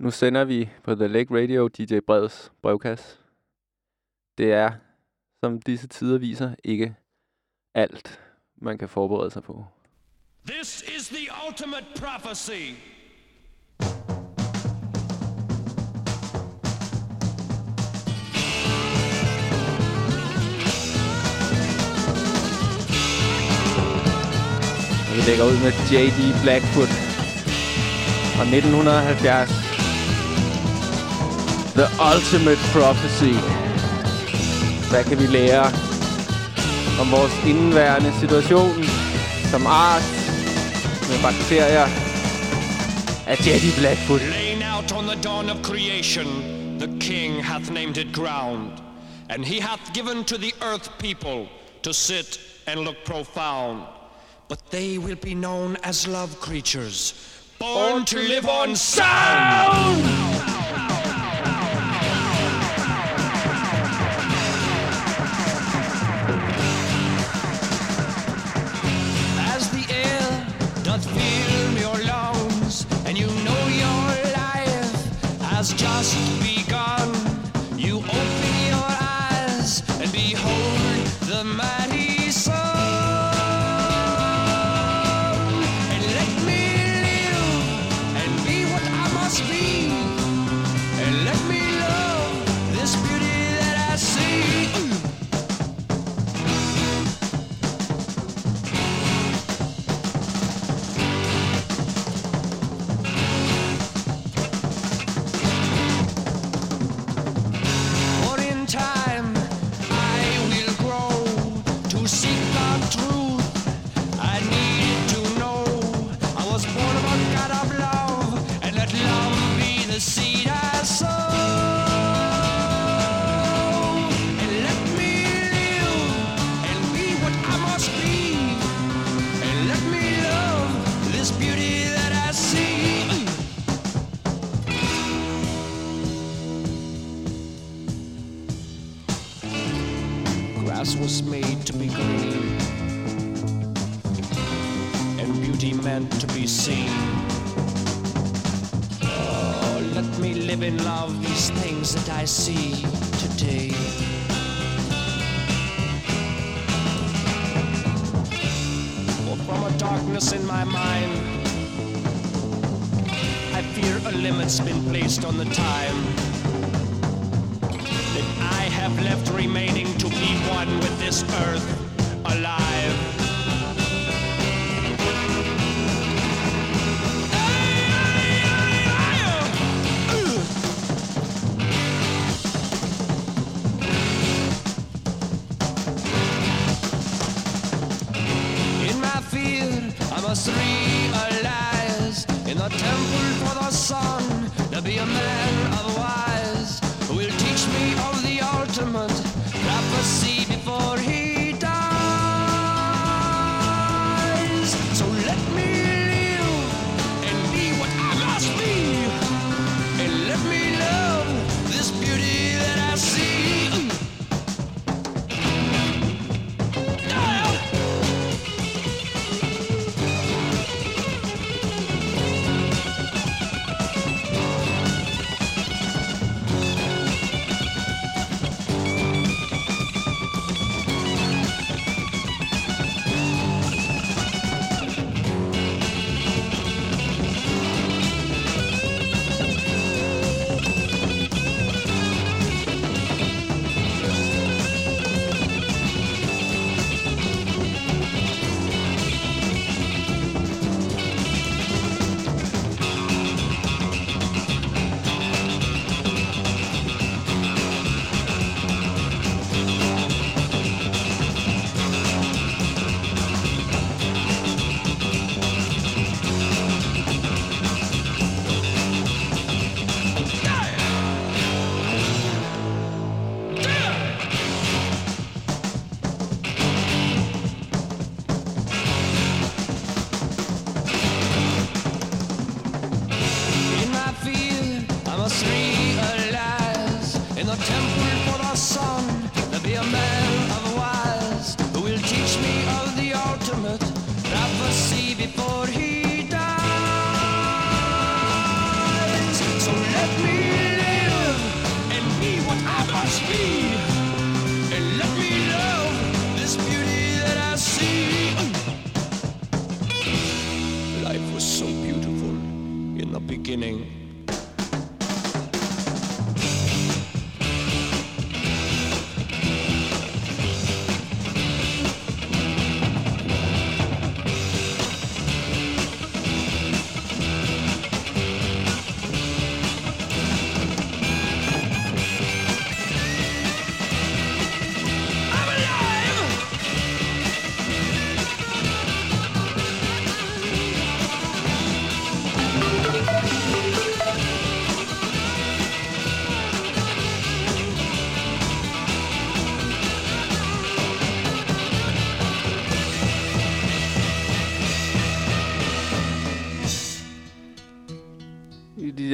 Nu sender vi på The Lake Radio DJ Breds brevkasse. Det er, som disse tider viser, ikke alt, man kan forberede sig på. This is the ultimate prophecy. Og vi lægger ud med J.D. Blackfoot fra 1970. The Ultimate Prophecy. Hvad kan vi lære om vores indværende situation som art med bakterier af J.D. Blackfoot? Laying out on the dawn of creation, the king hath named it ground. And he hath given to the earth people to sit and look profound. But they will be known as love creatures, born to live on sound. As in love these things that I see today. For from a darkness in my mind, I fear a limit's been placed on the time that I have left remaining to be one with this earth alive.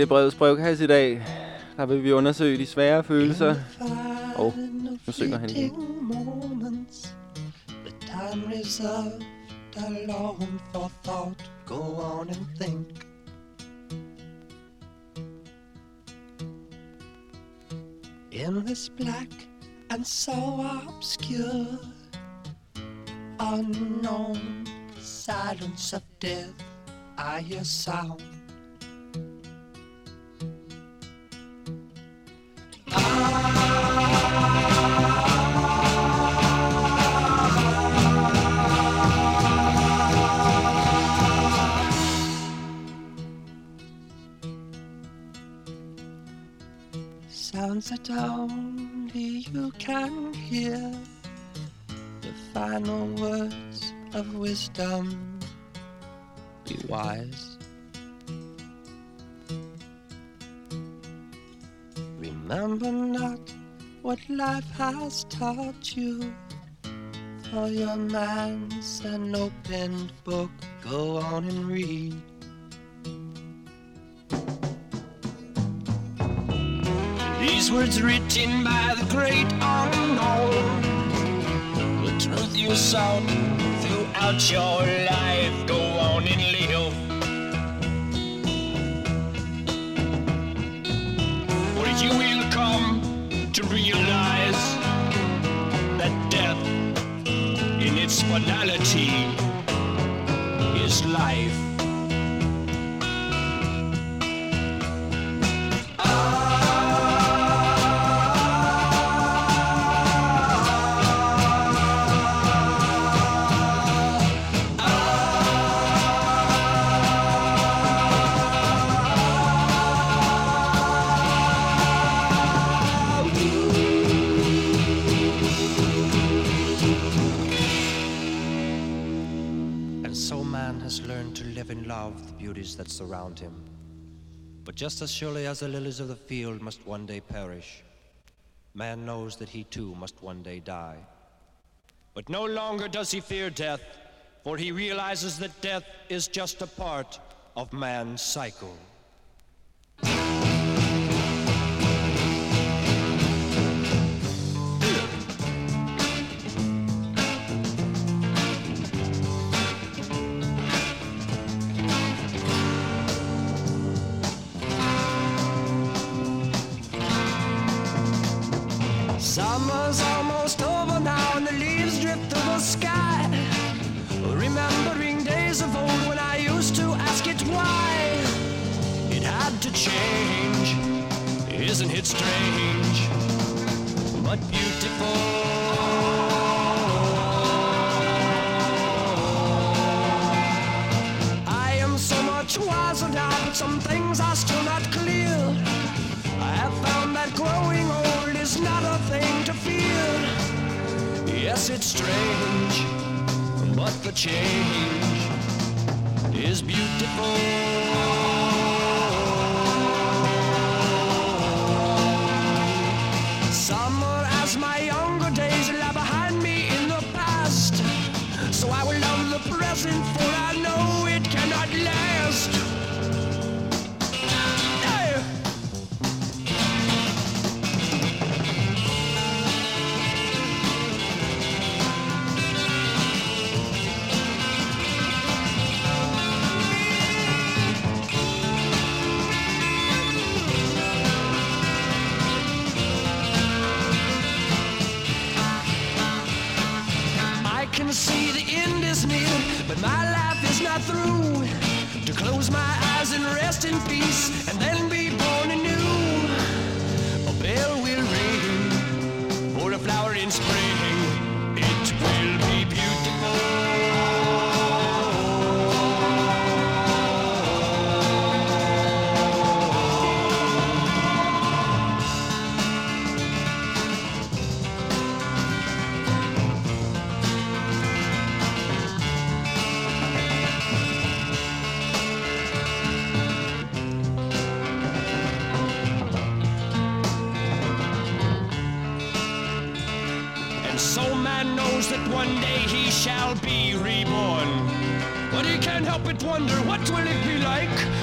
DJ brevets brevkasse i dag, der vil vi undersøge de svære følelser. Og oh, nu synger han igen. The time reserved alone for thought. Go on and think. In this black and so obscure, unknown silence of death, I hear sound. Only you can hear the final words of wisdom. Be wise. Remember not what life has taught you. For your mind's an open book. Go on and read. These words written by the great unknown. The truth you sought throughout your life. Go on and live. For you will come to realize that death, in its finality, is life. that surround him. But just as surely as the lilies of the field must one day perish, man knows that he too must one day die. But no longer does he fear death, for he realizes that death is just a part of man's cycle. Summer's almost over now and the leaves drip to the sky. Remembering days of old when I used to ask it why it had to change. Isn't it strange? But beautiful. I am so much wiser now, but some things are still not clear. Yes, it's strange, but the change is beautiful. In peace and then be be reborn. But he can't help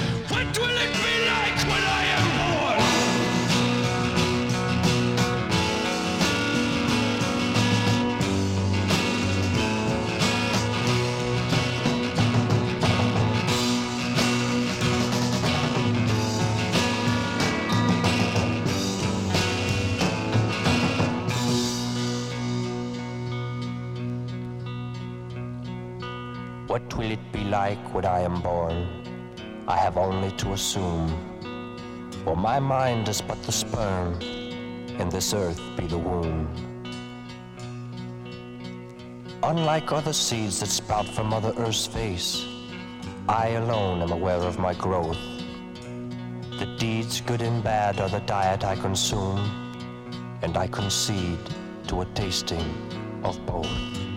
but wonder what will it be like? What like when I am born, I have only to assume. For my mind is but the sperm, and this earth be the womb. Unlike other seeds that sprout from Mother Earth's face, I alone am aware of my growth. The deeds, good and bad, are the diet I consume, and I concede to a tasting of both.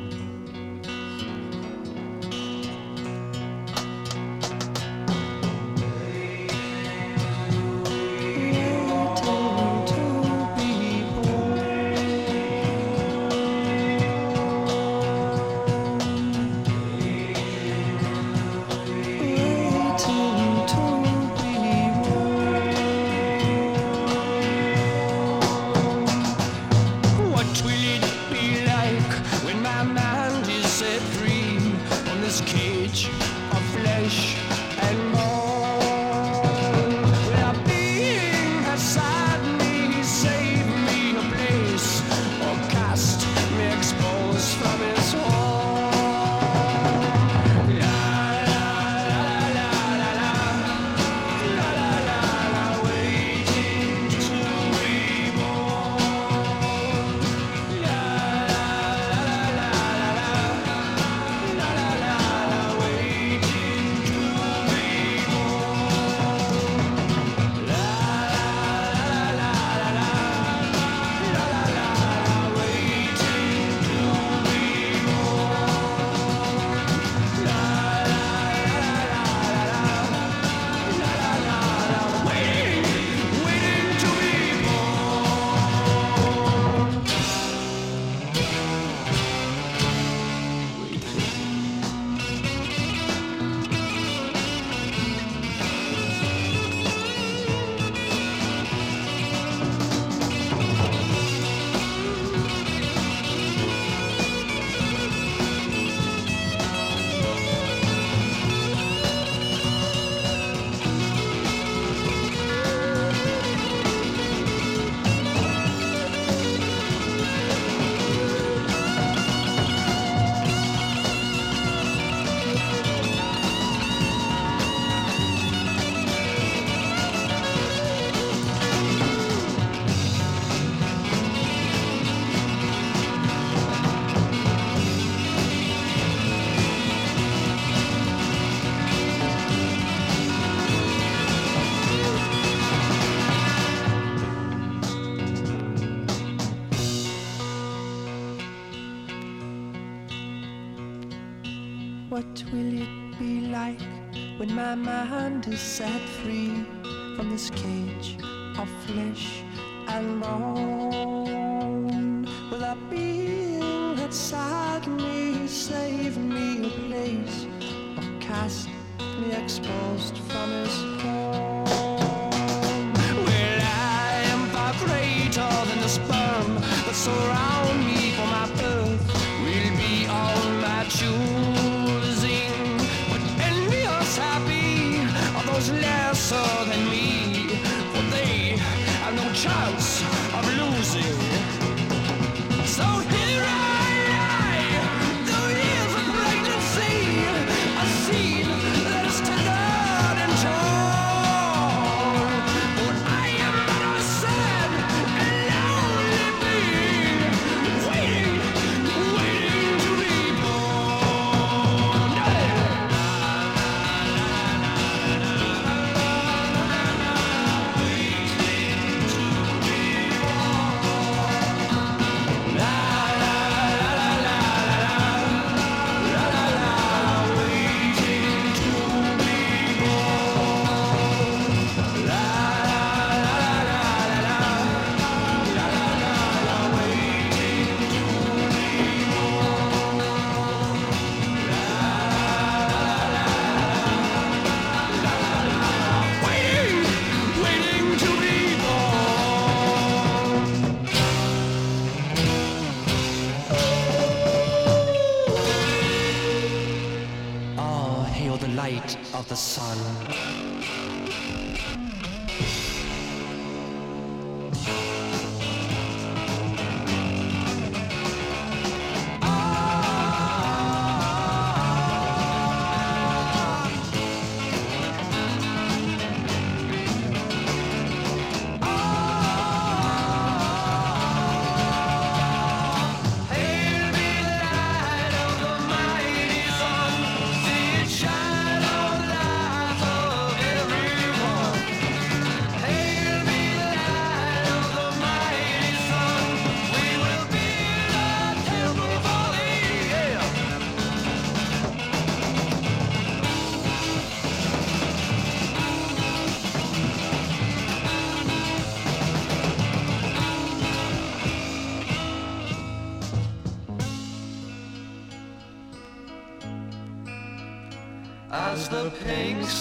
Son.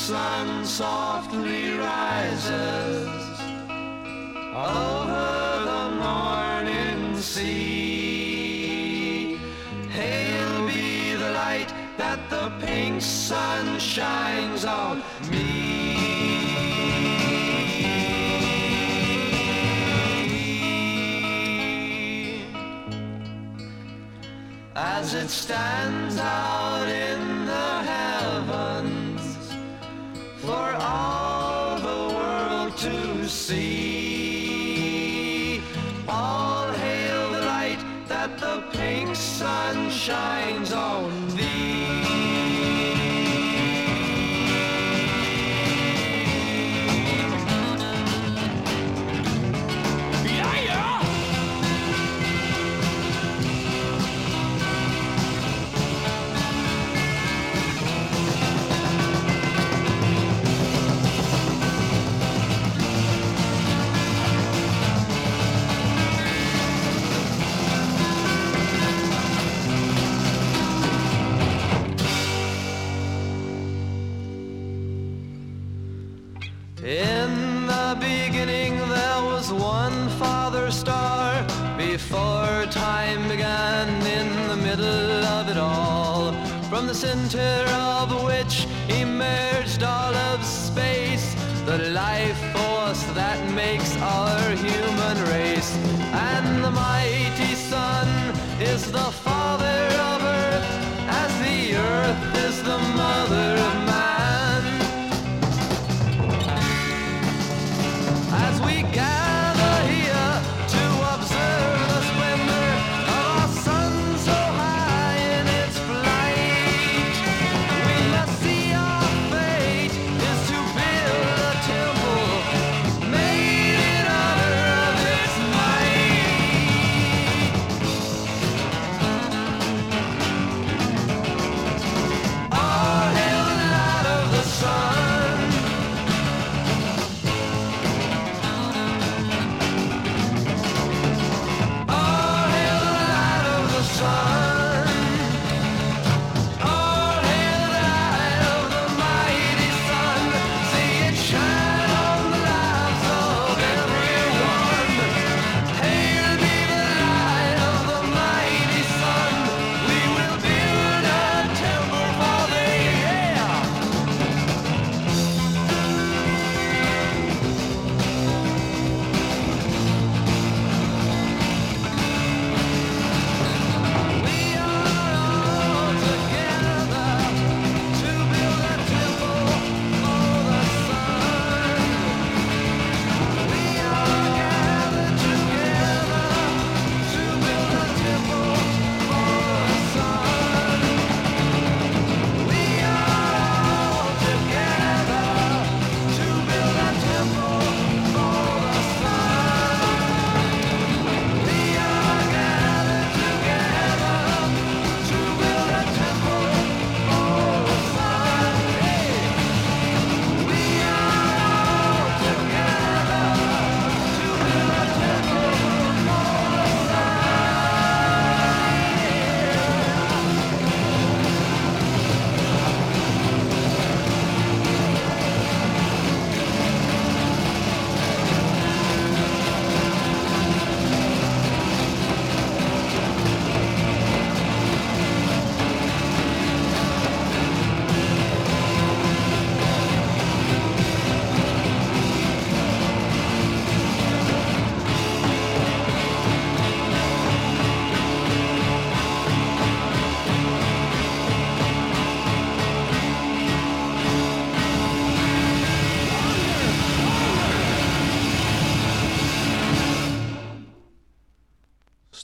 sun softly rises over the morning sea. Hail be the light that the pink sun shines on me. As it stands out. shine.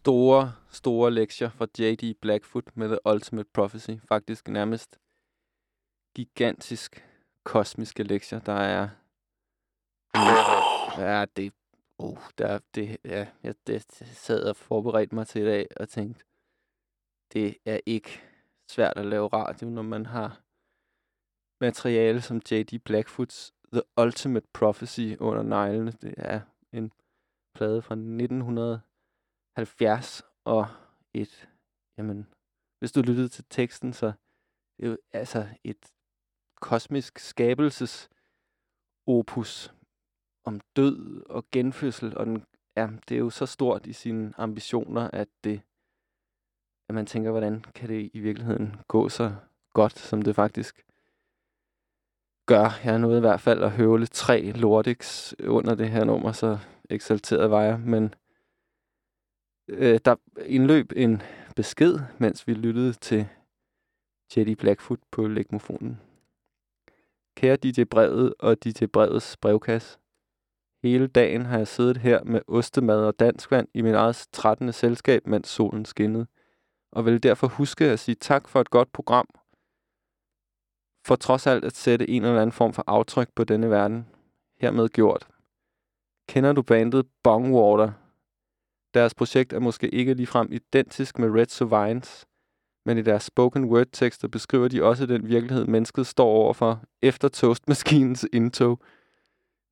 Store, store lektier fra J.D. Blackfoot med The Ultimate Prophecy. Faktisk nærmest gigantisk kosmiske lektier, der er... Ja, det... Uh, der, det, ja, jeg det, sad og forberedte mig til i dag og tænkte, det er ikke svært at lave radio, når man har materiale som J.D. Blackfoots The Ultimate Prophecy under neglene. Det er en plade fra 70 og et, jamen, hvis du lyttede til teksten, så det er jo altså et kosmisk skabelses opus om død og genfødsel, og den, ja, det er jo så stort i sine ambitioner, at det, at man tænker, hvordan kan det i virkeligheden gå så godt, som det faktisk gør. Jeg nåede i hvert fald at høvle tre Lordics under det her nummer, så eksalteret var jeg. Men øh, der indløb en besked, mens vi lyttede til Jetty Blackfoot på legmofonen. Kære DJ Brevet og DJ Brevets brevkasse. Hele dagen har jeg siddet her med ostemad og dansk vand i min eget 13. selskab, mens solen skinnede, og vil derfor huske at sige tak for et godt program for trods alt at sætte en eller anden form for aftryk på denne verden. Hermed gjort. Kender du bandet Bongwater? Deres projekt er måske ikke ligefrem identisk med Red Sovines, men i deres spoken word tekster beskriver de også den virkelighed, mennesket står overfor efter toastmaskinens indtog.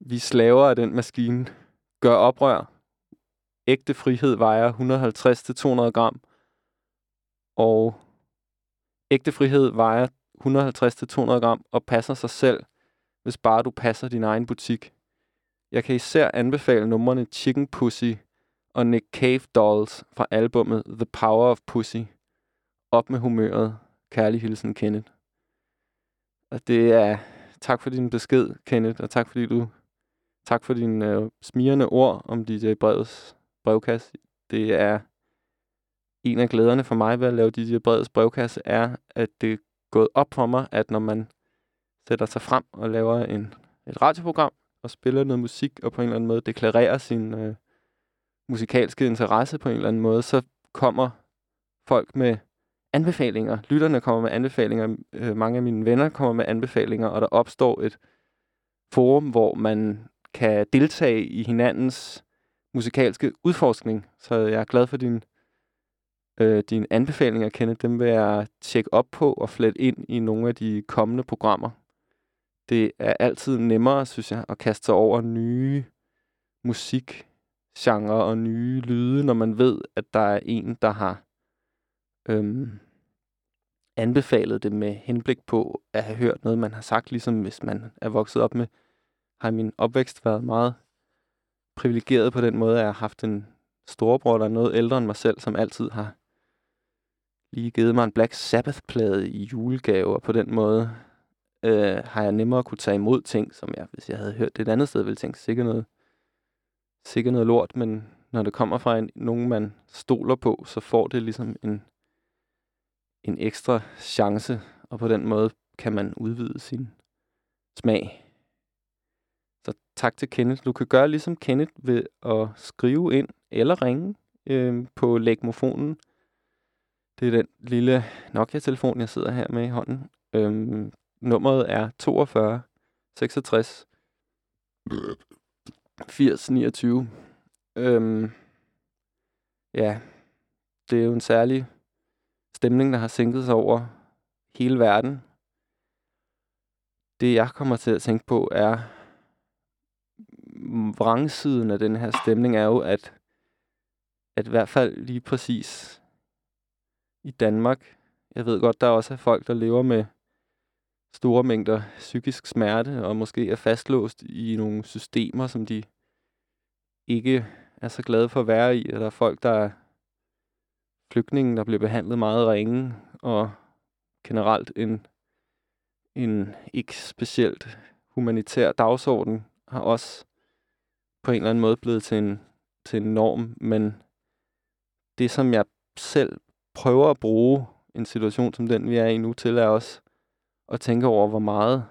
Vi slaver af den maskine. Gør oprør. Ægte frihed vejer 150-200 gram. Og ægte frihed vejer 150-200 gram og passer sig selv, hvis bare du passer din egen butik. Jeg kan især anbefale numrene Chicken Pussy og Nick Cave Dolls fra albummet The Power of Pussy. Op med humøret. Kærlig hilsen, Kenneth. Og det er... Tak for din besked, Kenneth, og tak fordi du... Tak for dine øh, smirende ord om DJ Brevets brevkasse. Det er en af glæderne for mig ved at lave DJ Brevets brevkasse, er, at det gået op for mig, at når man sætter sig frem og laver en, et radioprogram og spiller noget musik og på en eller anden måde deklarerer sin øh, musikalske interesse på en eller anden måde, så kommer folk med anbefalinger. Lytterne kommer med anbefalinger. Øh, mange af mine venner kommer med anbefalinger, og der opstår et forum, hvor man kan deltage i hinandens musikalske udforskning. Så jeg er glad for din øh, dine anbefalinger, Kenneth, dem vil jeg tjekke op på og flette ind i nogle af de kommende programmer. Det er altid nemmere, synes jeg, at kaste sig over nye musik genre og nye lyde, når man ved, at der er en, der har øhm, anbefalet det med henblik på at have hørt noget, man har sagt, ligesom hvis man er vokset op med, har min opvækst været meget privilegeret på den måde, at jeg har haft en storebror, der er noget ældre end mig selv, som altid har lige givet mig en Black Sabbath-plade i julegave, og på den måde øh, har jeg nemmere kunne tage imod ting, som jeg, hvis jeg havde hørt det et andet sted, ville tænke, sikkert noget, sikkert noget lort, men når det kommer fra en, nogen, man stoler på, så får det ligesom en, en ekstra chance, og på den måde kan man udvide sin smag. Så tak til Kenneth. Du kan gøre ligesom Kenneth ved at skrive ind eller ringe øh, på lægmofonen det er den lille Nokia-telefon, jeg sidder her med i hånden. Øhm, nummeret er 42 66 80 29. Øhm, ja, det er jo en særlig stemning, der har sænket sig over hele verden. Det, jeg kommer til at tænke på, er vrangsiden af den her stemning er jo, at, at i hvert fald lige præcis i Danmark. Jeg ved godt, der er også folk, der lever med store mængder psykisk smerte, og måske er fastlåst i nogle systemer, som de ikke er så glade for at være i. Og der er folk, der er flygtninge, der bliver behandlet meget ringe, og generelt en, en ikke specielt humanitær dagsorden har også på en eller anden måde blevet til en, til en norm, men det, som jeg selv prøver at bruge en situation som den, vi er i nu, til er også og tænke over, hvor meget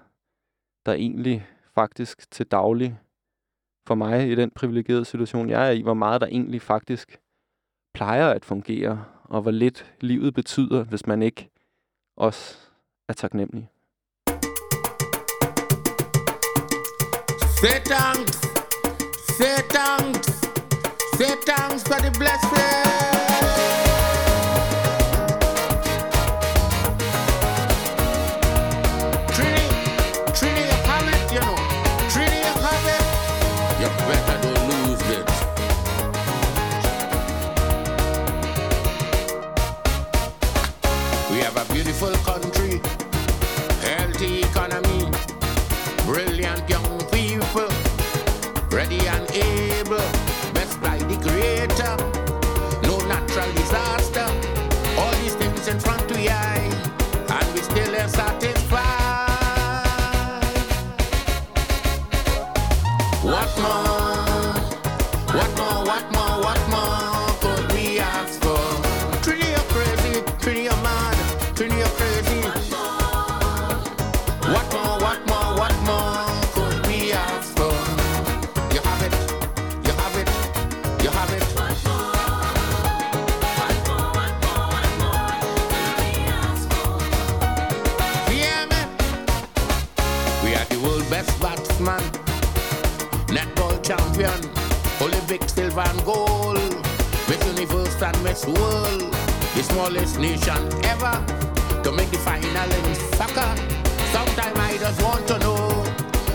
der egentlig faktisk til daglig for mig i den privilegerede situation, jeg er i, hvor meget der egentlig faktisk plejer at fungere, og hvor lidt livet betyder, hvis man ikke også er taknemmelig. Say thanks, say thanks, say thanks for the blessing. world, the smallest nation ever, to make the final in soccer. Sometimes I just want to know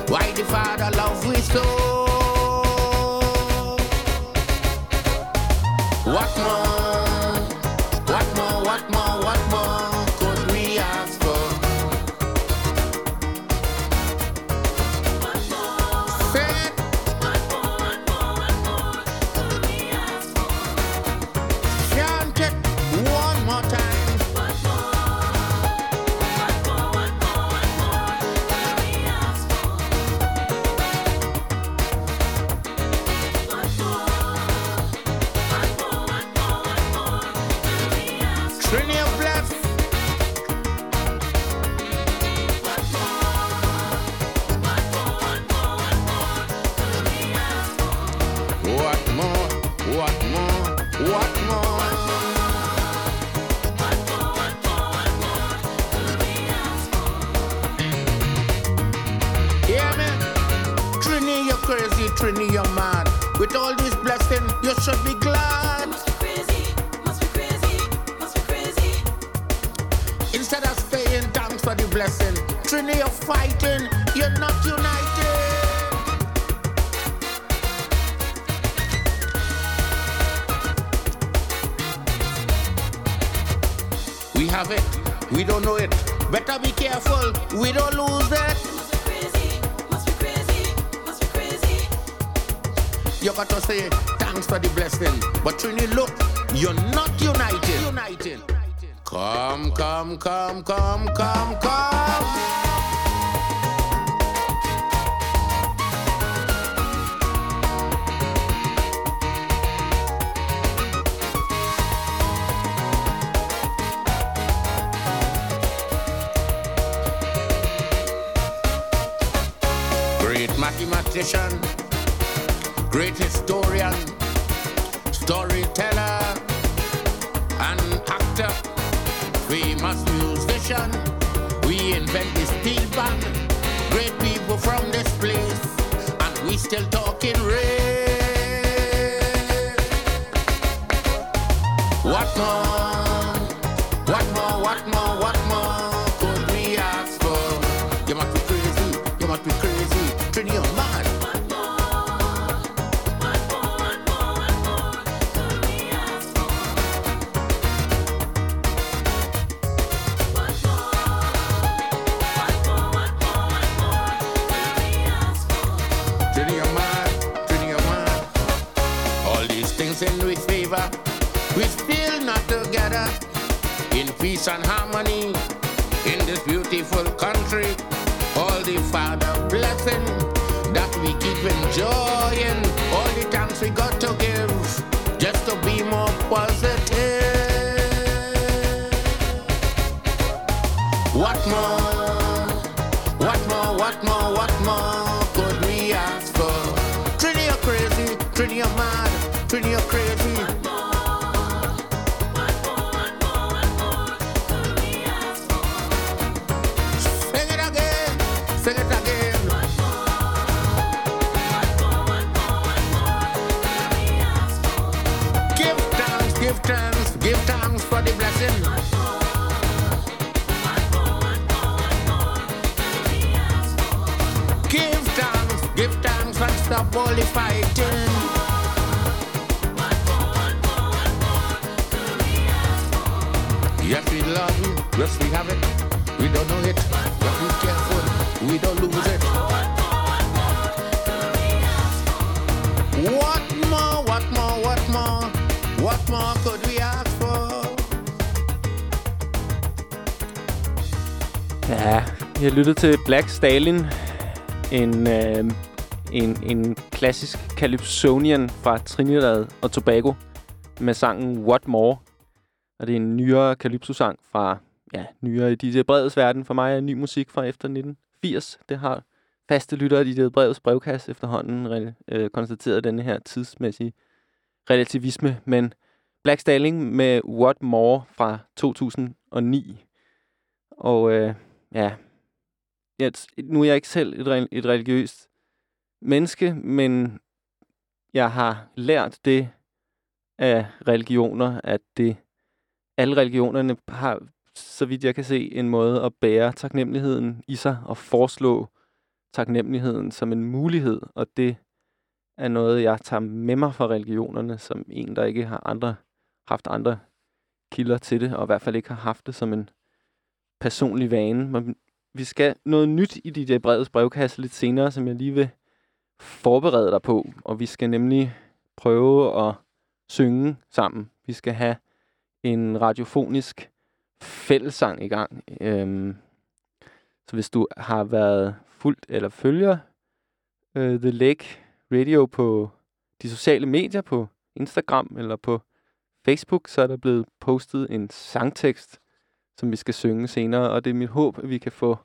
why the Father loves we so. What more? careful we don't lose it. You got to say thanks for the blessing, but Trini, look, you're not united. United. Come, come, come, come, Trini lyttet til Black Stalin, en, øh, en, en klassisk Calypsonian fra Trinidad og Tobago med sangen What More. Og det er en nyere Calypso-sang fra, ja, nyere i DJ Breds verden. For mig er ny musik fra efter 1980. Det har faste lyttere i DJ Breds brevkasse efterhånden øh, konstateret denne her tidsmæssige relativisme. Men Black Stalin med What More fra 2009. Og øh, ja, at nu er jeg ikke selv et, et religiøst menneske, men jeg har lært det af religioner, at det alle religionerne har, så vidt jeg kan se, en måde at bære taknemmeligheden i sig og foreslå taknemmeligheden som en mulighed, og det er noget, jeg tager med mig fra religionerne, som en, der ikke har andre, haft andre kilder til det, og i hvert fald ikke har haft det som en personlig vane. Men vi skal noget nyt i DJ Breds brevkasse lidt senere, som jeg lige vil forberede dig på, og vi skal nemlig prøve at synge sammen. Vi skal have en radiofonisk fællesang i gang. Øhm, så hvis du har været fuldt eller følger øh, The Lake Radio på de sociale medier, på Instagram eller på Facebook, så er der blevet postet en sangtekst, som vi skal synge senere. Og det er mit håb, at vi kan få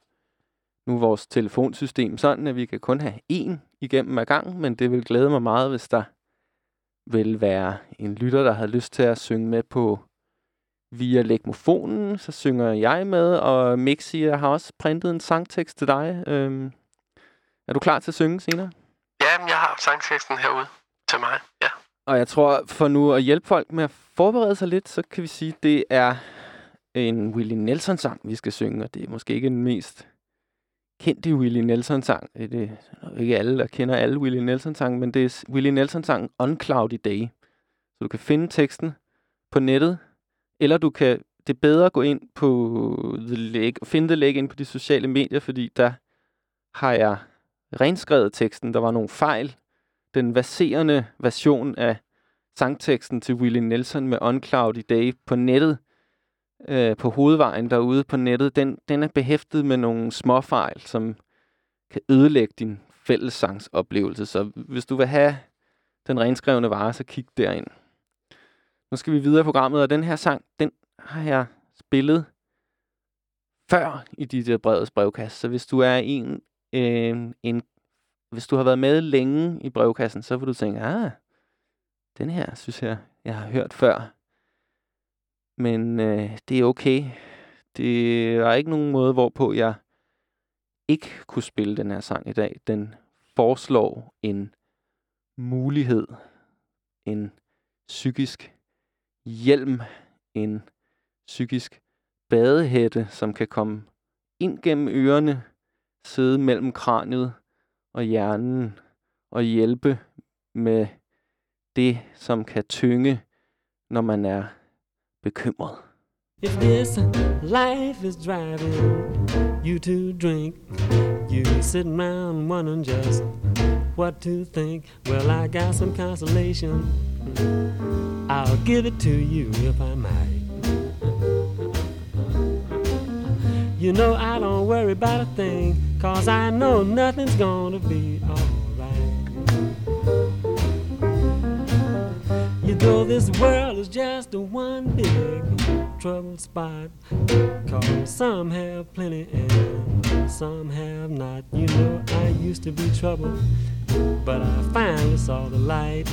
nu vores telefonsystem sådan, at vi kan kun have én igennem ad gang, men det vil glæde mig meget, hvis der vil være en lytter, der har lyst til at synge med på via legmofonen, så synger jeg med, og Mixi jeg har også printet en sangtekst til dig. Øhm, er du klar til at synge senere? Ja, jeg har sangteksten herude til mig, ja. Og jeg tror, for nu at hjælpe folk med at forberede sig lidt, så kan vi sige, at det er en Willie Nelson-sang, vi skal synge, og det er måske ikke den mest kendte Willie Nelson-sang. Det er ikke alle, der kender alle Willie Nelson-sange, men det er Willie Nelson-sangen On Cloudy Day. Så du kan finde teksten på nettet, eller du kan, det er bedre at gå ind på The Lake, og finde The Lake ind på de sociale medier, fordi der har jeg renskrevet teksten. Der var nogle fejl. Den verserende version af sangteksten til Willie Nelson med On Cloudy Day på nettet, øh, på hovedvejen derude på nettet, den, den er behæftet med nogle småfejl, som kan ødelægge din fællessangsoplevelse. Så hvis du vil have den renskrevne vare, så kig derind. Nu skal vi videre i programmet, og den her sang, den har jeg spillet før i dit øh, brevets brevkasse. Så hvis du er en, øh, en, hvis du har været med længe i brevkassen, så vil du tænke, ah, den her synes jeg, jeg har hørt før. Men øh, det er okay. Det er ikke nogen måde, hvorpå jeg ikke kunne spille den her sang i dag. Den foreslår en mulighed, en psykisk hjelm, en psykisk badehætte, som kan komme ind gennem ørerne, sidde mellem kraniet og hjernen og hjælpe med det, som kan tynge, når man er bekymret. If this life is driving you to drink, you sitting around wondering just what to think. Well, I got some consolation. I'll give it to you if I might. You know I don't worry about a thing, cause I know nothing's gonna be alright. You know this world is just a one big trouble spot, cause some have plenty and some have not. You know I used to be trouble, but I finally saw the light.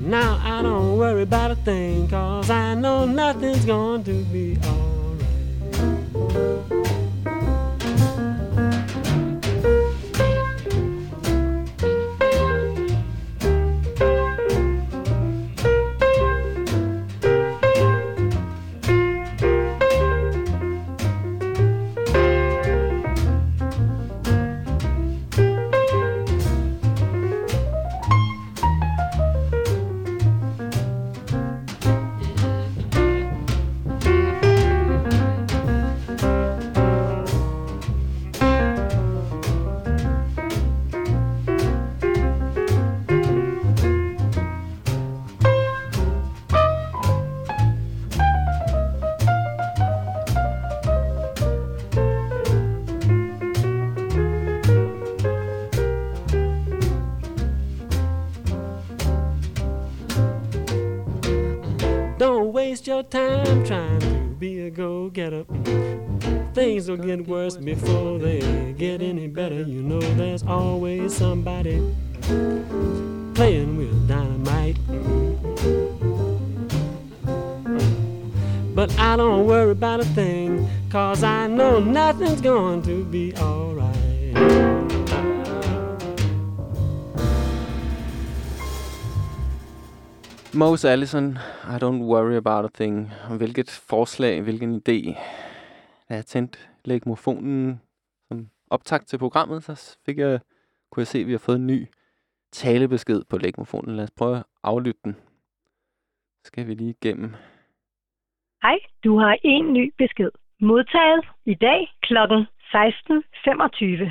Now I don't worry about a thing, cause I know nothing's going to be alright. Time trying to be a go-getter. Things will get worse before they get any better. You know there's always somebody playing with dynamite. But I don't worry about a thing, cause I know nothing's going to be alright. Mose Allison, I don't worry about a thing. Og hvilket forslag, hvilken idé. Da jeg tændte legmofonen som optakt til programmet, så fik jeg, kunne jeg se, at vi har fået en ny talebesked på legmofonen. Lad os prøve at aflytte den. Så skal vi lige igennem. Hej, du har en ny besked. Modtaget i dag kl. 16.25.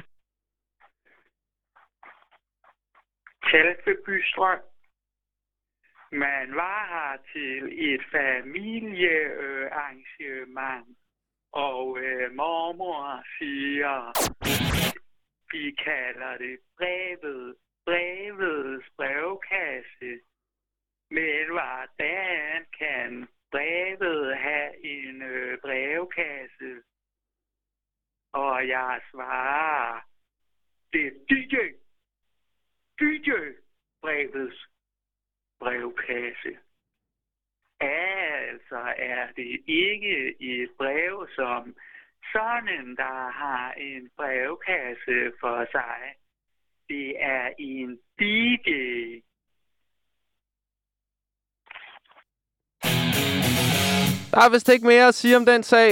Kalve Bystrøm. Man var her til et familiearrangement, og øh, mormor siger, vi kalder det brevet, brevets brevkasse. Men hvordan kan brevet have en øh, brevkasse? Og jeg svarer, det er DJ. DJ brevets brevkasse. Altså er det ikke et brev som sådan, der har en brevkasse for sig. Det er en DJ. Der er vist ikke mere at sige om den sag.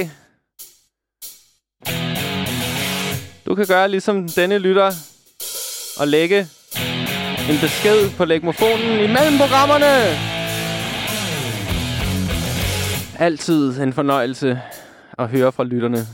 Du kan gøre ligesom denne lytter og lægge en besked på legmofonen imellem programmerne. Altid en fornøjelse at høre fra lytterne.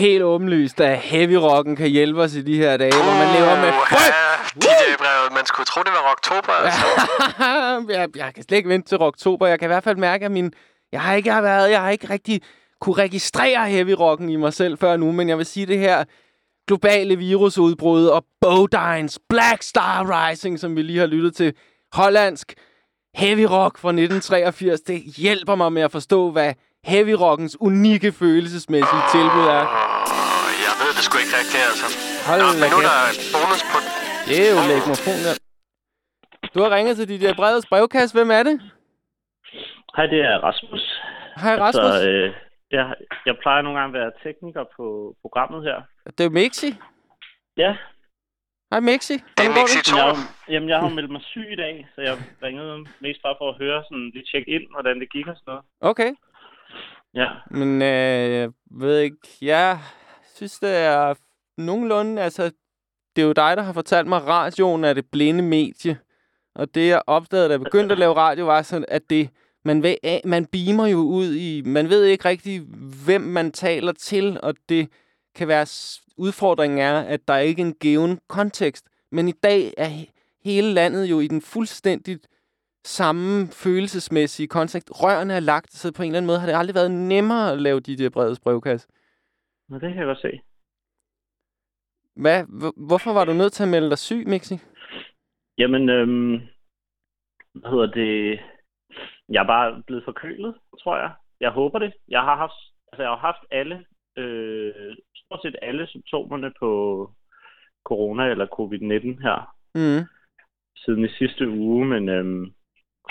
Helt åbenlyst, at heavy rocken kan hjælpe os i de her dage, hvor man lever med frygt. DJ-brevet. Man skulle tro, det var Rocktober. Altså. jeg, jeg kan slet ikke vente til oktober. Jeg kan i hvert fald mærke, at min... Jeg har ikke været... Jeg har ikke rigtig kunne registrere heavy rocken i mig selv før nu, men jeg vil sige det her globale virusudbrud og Bodines Black Star Rising, som vi lige har lyttet til, hollandsk heavy rock fra 1983, det hjælper mig med at forstå, hvad heavy rockens unikke følelsesmæssige tilbud er. Jeg ved det sgu ikke rigtigt, altså. Hold Nå, men nu er der bonus på... Det er jo lægmofon der. Du har ringet til dit brevets brevkasse. Hvem er det? Hej, det er Rasmus. Hej Rasmus. Så, øh, jeg, jeg plejer nogle gange at være tekniker på programmet her. Det er Mixi. Ja. Hej Mixi. Det er Mixi 2. Jeg, har- jamen, jeg har meldt mig syg i dag, så jeg ringede mest bare for at høre, sådan lige tjekke ind, hvordan det gik og sådan noget. Okay. Ja. Men øh, jeg ved ikke, jeg synes, det er nogenlunde, altså, det er jo dig, der har fortalt mig, at radioen er det blinde medie. Og det, jeg opdagede, da jeg begyndte at lave radio, var sådan, at det, man, ved, man beamer jo ud i, man ved ikke rigtig, hvem man taler til, og det kan være, udfordringen er, at der ikke er en given kontekst. Men i dag er hele landet jo i den fuldstændigt samme følelsesmæssige kontekst. Rørene er lagt, så på en eller anden måde har det aldrig været nemmere at lave de der brevets brevkasse. Nå, det kan jeg godt se. Hvad, hvor- hvorfor var du nødt til at melde dig syg, Mixi? Jamen, øhm, hvad hedder det? Jeg er bare blevet forkølet, tror jeg. Jeg håber det. Jeg har haft, altså jeg har haft alle, øh, stort set alle symptomerne på corona eller covid-19 her Mm. siden i sidste uge, men øhm,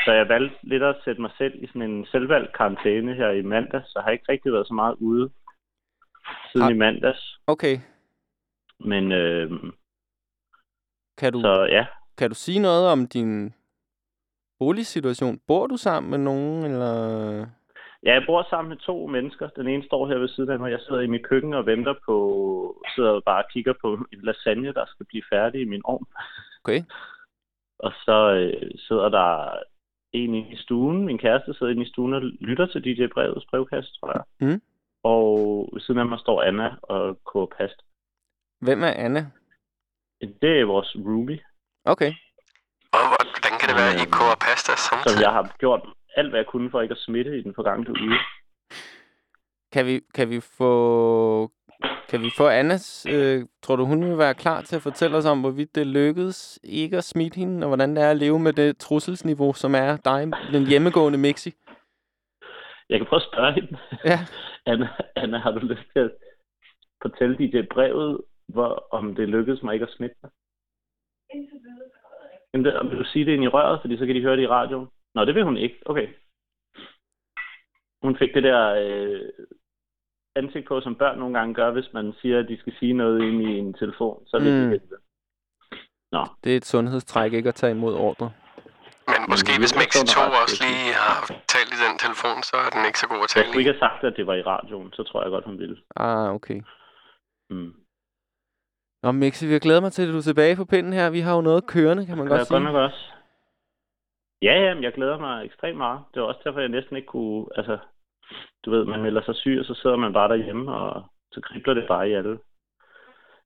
så jeg valgte lidt at sætte mig selv i sådan en selvvalgt karantæne her i mandag, så jeg har ikke rigtig været så meget ude siden Har- i mandags. Okay. Men øhm, Kan du, så ja, kan du sige noget om din boligsituation? Bor du sammen med nogen, eller... Ja, jeg bor sammen med to mennesker. Den ene står her ved siden af mig. Jeg sidder i mit køkken og venter på... sidder bare og kigger på en lasagne, der skal blive færdig i min ovn. Okay. Og så øh, sidder der en inde i stuen. Min kæreste sidder inde i stuen og lytter til DJ Brevets brevkasse, tror jeg. Mm. Og ved siden af mig står Anna og koger pasta. Hvem er Anne? Det er vores roomie, Okay. Og hvordan kan det være, at I koger pasta som samtidig? jeg har gjort alt, hvad jeg kunne for ikke at smitte i den forgangne uge. Kan vi, kan vi få... Kan vi få Annas... Øh, tror du, hun vil være klar til at fortælle os om, hvorvidt det lykkedes ikke at smitte hende, og hvordan det er at leve med det trusselsniveau, som er dig, den hjemmegående Mixi? Jeg kan prøve at spørge hende. Ja. Anna, Anna, har du lyst til at fortælle dit det brevet, hvor, om det lykkedes mig ikke at smitte dig? Jamen, det, vil du sige det ind i røret, fordi så kan de høre det i radioen? Nå, det vil hun ikke. Okay. Hun fik det der øh, ansigt på, som børn nogle gange gør, hvis man siger, at de skal sige noget ind i en telefon. Så vil Mm. de det. Nå, Det er et sundhedstræk ikke at tage imod ordre. Men måske Men hvis vi Mixi forstår 2 dig ret, også det er lige har talt i den telefon, så er den ikke så god at jeg tale skulle i. ikke have sagt, at det var i radioen. Så tror jeg godt, hun ville. Ah, okay. Mm. Nå, Mixi, vi glæder mig til, at du er tilbage på pinden her. Vi har jo noget kørende, kan man Det godt er sige. godt nok også. Ja, ja, men jeg glæder mig ekstremt meget. Det var også derfor, jeg næsten ikke kunne... Altså, du ved, man melder sig syg, og så sidder man bare derhjemme, og så kribler det bare i alle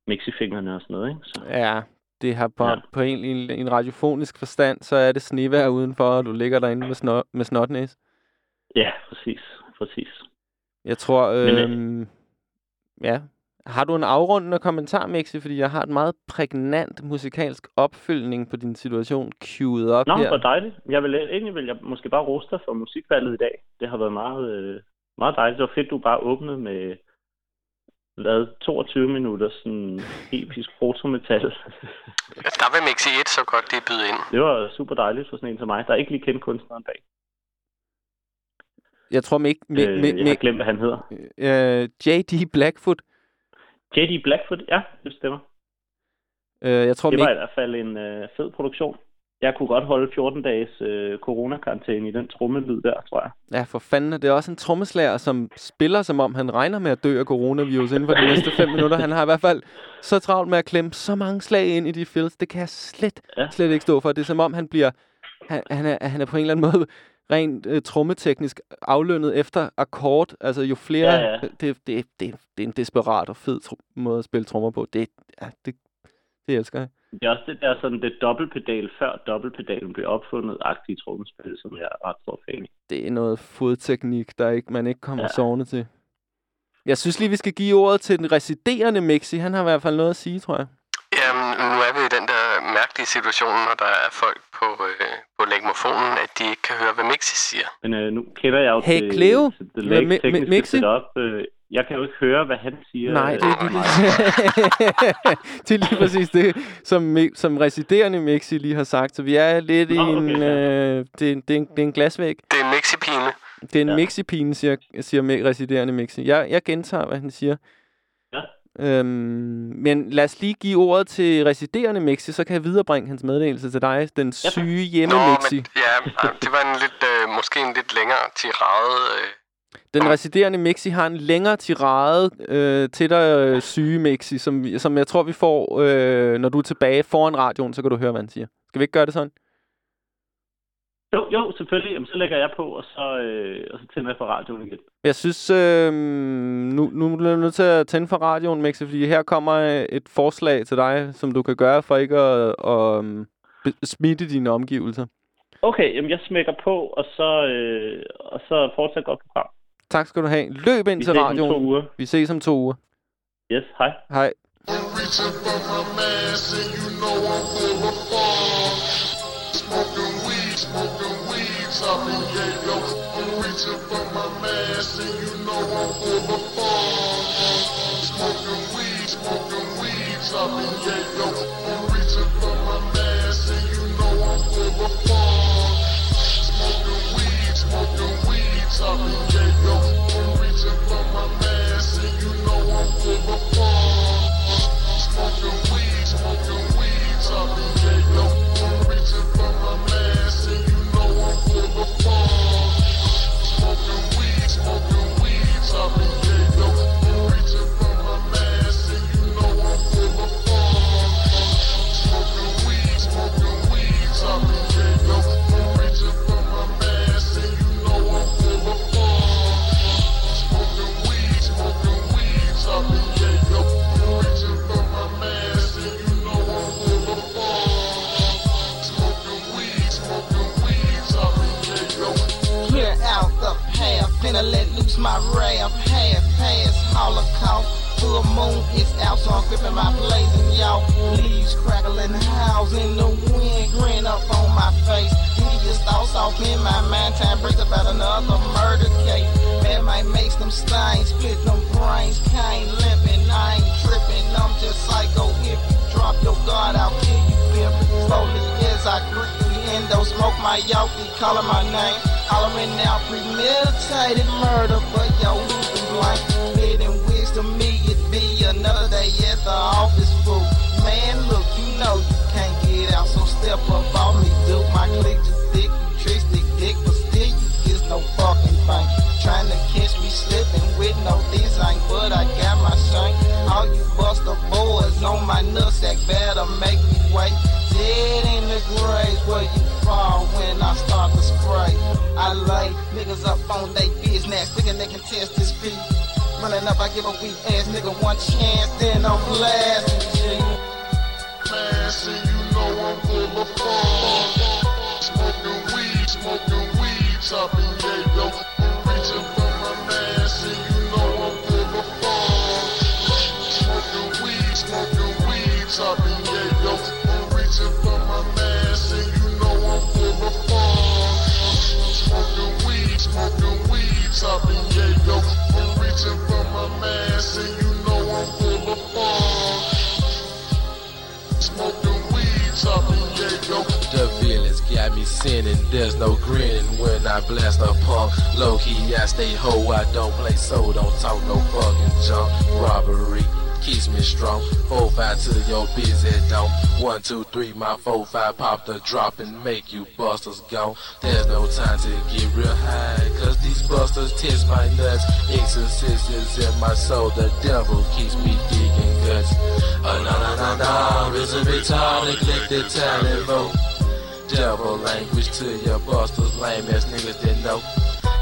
mixifingrene og sådan noget, ikke? Så, Ja, det har på, Ja. på en, en, en radiofonisk forstand, så er det snevejr udenfor, og du ligger derinde med, snot, med snotnæs. ja, præcis. Præcis. Jeg tror, Men, øh, øhm, ja. Har du en afrundende kommentar, Mixi? Fordi jeg har et meget prægnant musikalsk opfølgning på din situation queued op Nå, her. hvor dejligt. Jeg vil egentlig vil jeg måske bare rose dig for musikvalget i dag. Det har været meget, øh, meget dejligt. Det var fedt, du bare åbnede med lavet 22 minutter sådan episk protometal. Der vil Mixi 1 så godt lige byde ind. det var super dejligt for sådan en som mig, der ikke lige kendte kunstneren bag. Jeg tror, Mik, Mik, Øh, Mik, jeg har glemt, hvad han hedder. øh, J.D. Blackfoot. J.D. Blackfoot, ja, det stemmer. Øh, jeg tror, Det var i hvert fald en øh, fed produktion. Jeg kunne godt holde 14 dages øh, coronakarantæne i den trummelyd der, tror jeg. ja, for fanden, det er også en trommeslager, som spiller, som om han regner med at dø af coronavirus inden for de næste fem minutter. Han har i hvert fald så travlt med at klemme så mange slag ind i de fills. Det kan jeg slet, ja. slet ikke stå for. Det er som om, han bliver... Han, han, er, han er på en eller anden måde rent øh, trommeteknisk aflønnet efter akkord. Altså jo flere... Ja, ja. Det, det, det, det er en desperat og fed måde at spille trommer på. Det, ja, det, det elsker jeg. Det er også det der sådan det dobbeltpedal, før dobbeltpedalen blev opfundet, aktive trommespil, som jeg er ret stor fan. Det er noget fodteknik, der ikke, man ikke kommer. Ja. sovende til. Jeg synes lige, vi skal give ordet til den residerende Mixi. Han har i hvert fald noget at sige, tror jeg. Jamen, nu er vi i den der mærkelige situation, når der er folk på, øh, på legmofonen, at de ikke kan høre, hvad Mixi siger. Men øh, nu kender jeg jo Hey, til, Cleo? til det Mi- Mi- tekniske Mixi? setup. Øh, jeg kan jo ikke høre, hvad han siger. Nej, det er øh, lige, det er lige præcis det, som, som residerende Mixi lige har sagt. Så vi er lidt i Nå, en... okay, Øh, det, er en det, er en, det er en glasvæg. Det er en Mixi-pine. Det er en ja. Mixi-pine, siger, siger residerende Mixi. Jeg, jeg gentager, hvad han siger. Øhm, men lad os lige give ordet til residerende Mixi, så kan jeg viderebringe hans meddelelse til dig, den syge hjemme Nå, Mixi. men ja, det var en lidt, øh, måske en lidt længere tirade. Øh, Den residerende Mixi har en længere tirade øh, til dig, øh, syge Mixi, som, som jeg tror, vi får, øh, når du er tilbage foran radioen, så kan du høre, hvad han siger. Skal vi ikke gøre det sådan? Jo, jo, selvfølgelig. Jamen, så lægger jeg på, og så, øh, og så tænder jeg for radioen igen. Jeg synes, øh, nu, nu bliver jeg nødt til at tænde for radioen, Mixi, fordi her kommer øh, et forslag til dig, som du kan gøre for ikke at, at øh, be- smitte dine omgivelser. Okay, jamen jeg smækker på, og så, øh, og så fortsætter godt program. Tak skal du have. Løb ind Vi til ses om radioen. to uger. Vi ses om to uger. Yes, hej. Hej. reaching for my mask, and you know I'm full of fun. Smoking weed, smoking weed, chopping yayo. I'm reaching for my mask, and you know I'm full of fun. Smoking weed, smoking weed, chopping yayo. I'm reaching for my mask, and you know I'm full of fun. Smoking weed, smoking weed, chopping yayo. I'm reaching for my mask, and you know I'm fun. Smoking weed, smoking loose my wrath. Half past Holocaust, full moon is out, so I'm gripping my blazing y'all. Leaves crackling, house in the wind, grin up on my face. Hideous thoughts off in my mind, time brings about another murder case. Man might make them stains, split them brains, can't limping, I ain't tripping, I'm just psycho. If you drop your guard, I'll kill you, pimp. Slowly as I grip the endo, smoke my yoki, calling my name. Hollering out premeditated murder, but yo, losing blank. Bidding wisdom, me, it be another day at the office, fool. Man, look, you know you can't get out, so step up on me, dude. My click just thick, you tricks dick, but still you get no fucking thing. Trying to catch me slipping with no design, but I got my shank. All you buster boys on my nutsack better make me wait. Dead in the grave where you fall when I start to spray. I lay niggas up on they business, thinking they can test this beat. Running up, I give a weak ass nigga one chance, then I'm blasting G. And you know I'm full of fun. Smoking weed, smoking weed, chopping yayo. Reaching for my mask, and you know I'm full of. Smoking weed, smoking weed, chopping The villains got me sinning, there's no grinning when I blast a punk. Low key, I stay hoe, I don't play so don't talk no fucking junk. Robbery keeps me strong. Four five to your busy dome. One two three, my four five pop the drop and make you busters go. There's no time to get real high, cause these busters test my nuts. Exorcist is in my soul, the devil keeps me digging guts. Oh no no no no, it's a retard, neglected talent vote. Devil language to your busters, lame ass niggas that know.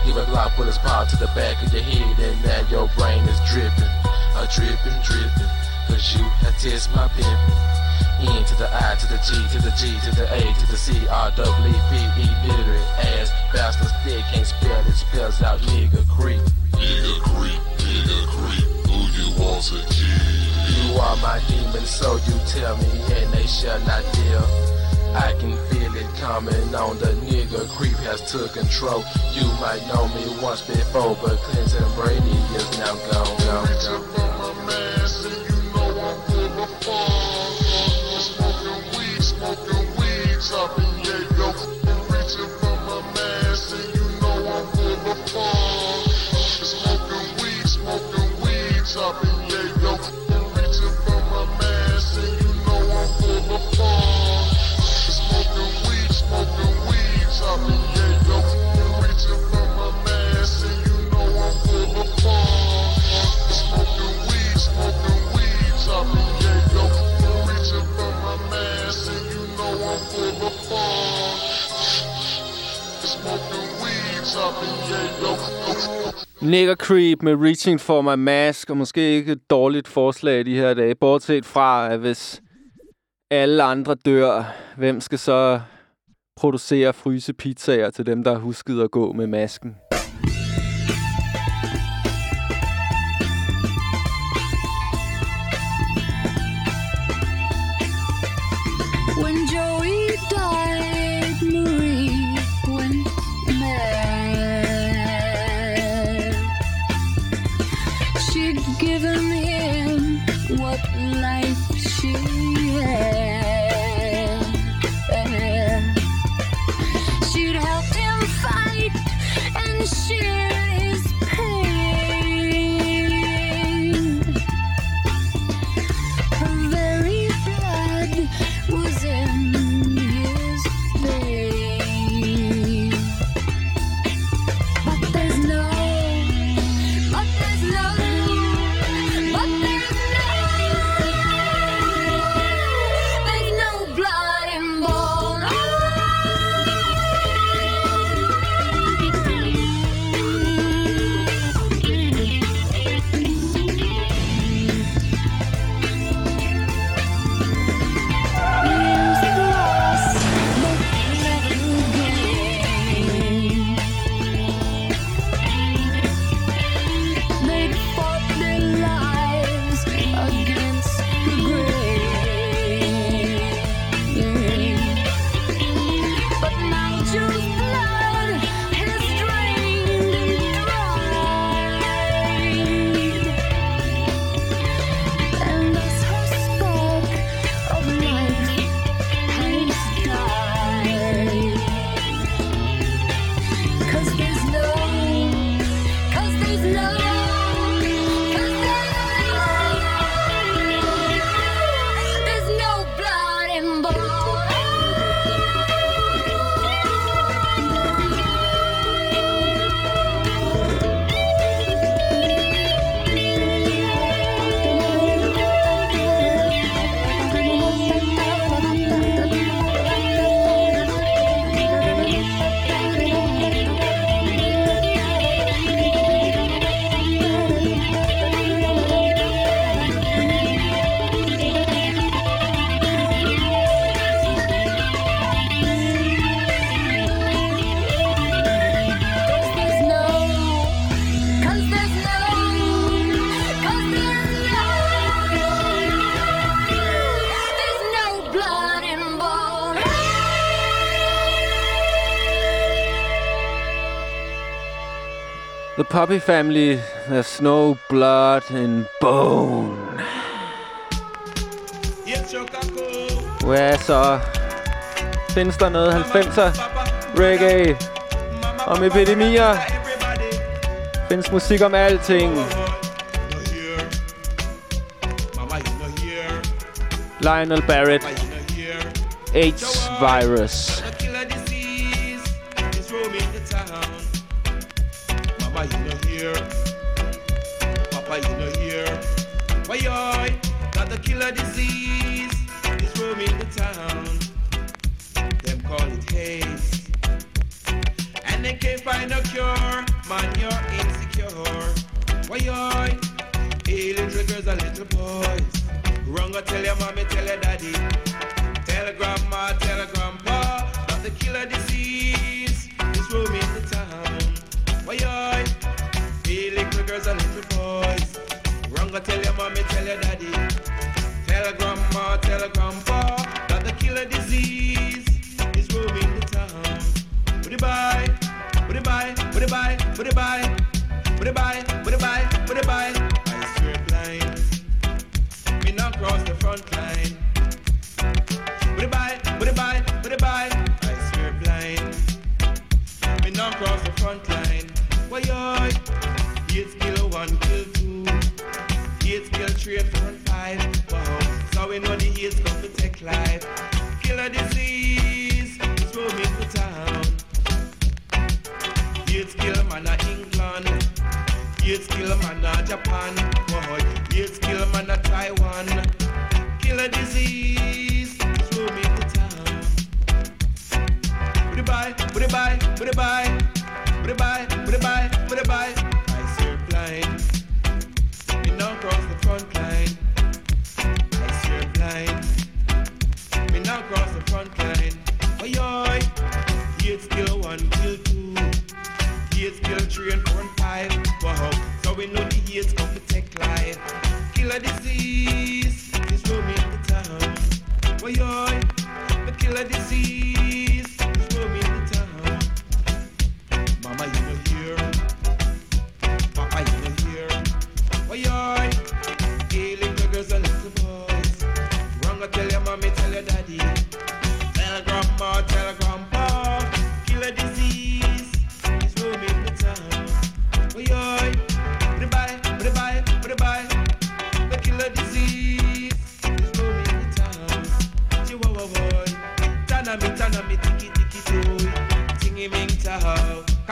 Give a Glock with his paw to the back of your head, and now your brain is dripping. A dripping, dripping. Cause you have test my pimpin'. E to the I to the G to the G to the A to the C R W P E literate ass bastards they can't spell it spells out nigga creep. Nigga creep, nigga creep, who you want to kill? You are my demon, so you tell me, and they shall not deal. I can feel it coming on. The nigga creep has took control. You might know me once before, but Clinton Brady is now gone, gone, gone. Smoking weed. Reaching for my mask, and you know I'm full of fun. Weed, up Nigger Creep med Reaching for My Mask, og måske ikke et dårligt forslag de her dage, bortset fra, at hvis alle andre dør, hvem skal så producere frysepizzaer til dem, der har husket at gå med masken? The Puppy Family, There's No Blood in Bone. Hvad så? Findes der noget 90'er reggae om epidemier? Findes musik om alting? Lionel Barrett. AIDS virus. Mama, you know here. Papa, you know here. Why, yoy, got the killer disease is roaming the town. Them call it haze. And they can't find a cure, man, you're insecure. Why, yoy? Hey, little girls and little boys. Run, go tell your mommy, tell your daddy. Tell grandma, tell grandpa. That the killer disease is roaming the town. Why, yoy? Hey, little girls and little boys. Run, go tell your mommy, tell your daddy. Tell grandma, tell grandpa. That the killer disease is roaming the town. Would it buy? Would it buy? Would it buy? Would it buy? Would buy? Would it buy? Would buy? Three and five. Wow. So we know the hits come to take life. Killer disease is roaming the town. Eight kill man England. Eight kill man Japan. Wow. Eight kill man Taiwan. Killer disease is roaming the town. Would it buy? Would it buy? Would it Three and four and five. Wow. So we know the hate come to take life. Killer disease is roaming the town. Oh yoy. The killer disease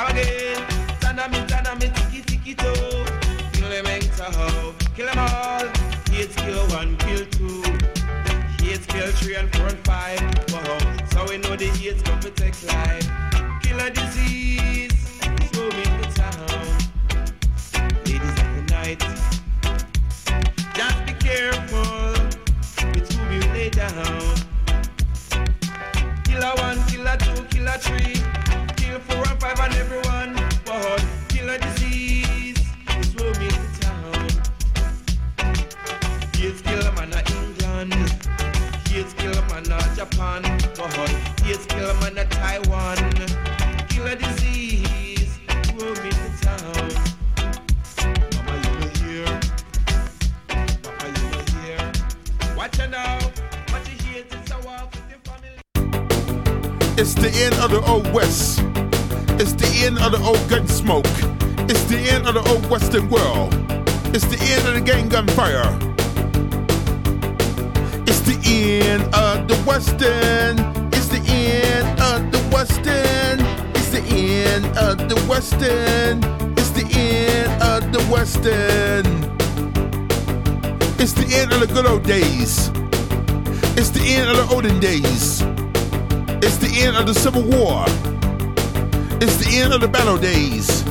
again. Tana me, tana me, tiki tiki toe. Tingy ming tahoe. Kill them all. Hate kill one, kill two. Hate kill three and four and five. Wow. So we know the hate come to take life. Killer disease But yes, man of Taiwan. Disease the town. Mama, you here. You here. Watch now. You hear is a your family. It's the end of the old West. It's the end of the old gun smoke. It's the end of the old Western world. It's the end of the gang gunfire. End of the Western. It's the end of the Western. It's the end of the Western. It's the end of the Western. It's the end of the good old days. It's the end of the olden days. It's the end of the Civil War. It's the end of the battle days.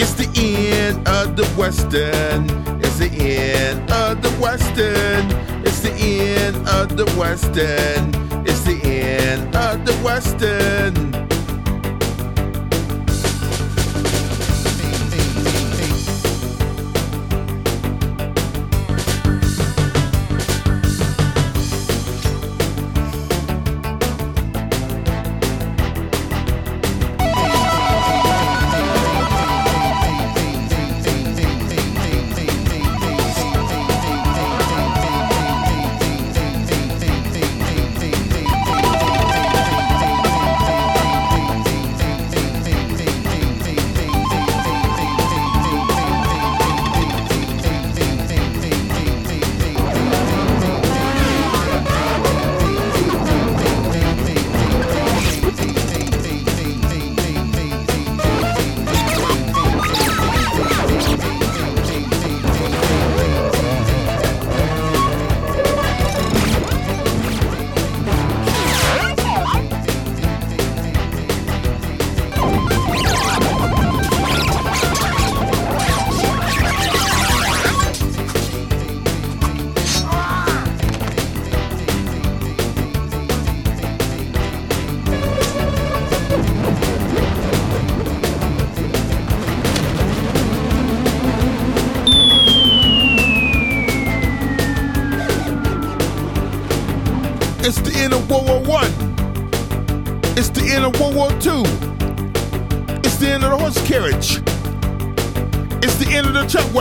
It's the end of the Western. The end of the Western. It's the end of the Western. It's the end of the Western.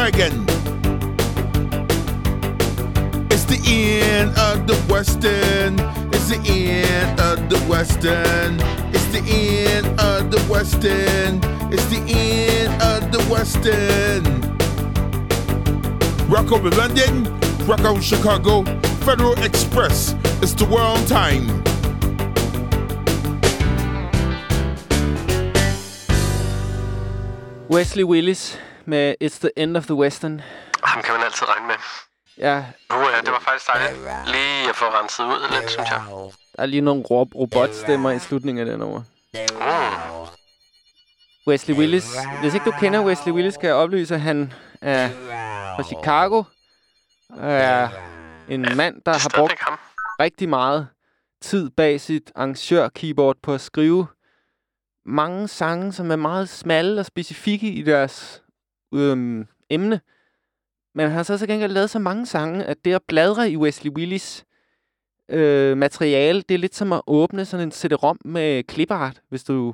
The. It's the end of the Western. It's the end of the Western. It's the end of the Western. It's the end of the Western. Rock over London, rock over Chicago, Federal Express. It's the world time. Wesley Willis med It's the End of the Western. Ham kan man altid regne med. Ja, Uh, ja, det var faktisk dejligt. Lige at få renset ud lidt, synes jeg. der er lige nogle ro- robotstemmer i slutningen af den over. Mm. Wesley Willis. Hvis ikke du kender Wesley Willis, kan jeg oplyse, at han er fra Chicago. Er en mand, der har brugt rigtig meget tid bag sit arrangør-keyboard på at skrive mange sange, som er meget smalle og specifikke i deres øhm, emne. Men han har så til gengæld lavet så mange sange, at det at bladre i Wesley Willis øh, materiale, det er lidt som at åbne sådan en CD-ROM med clipart, hvis du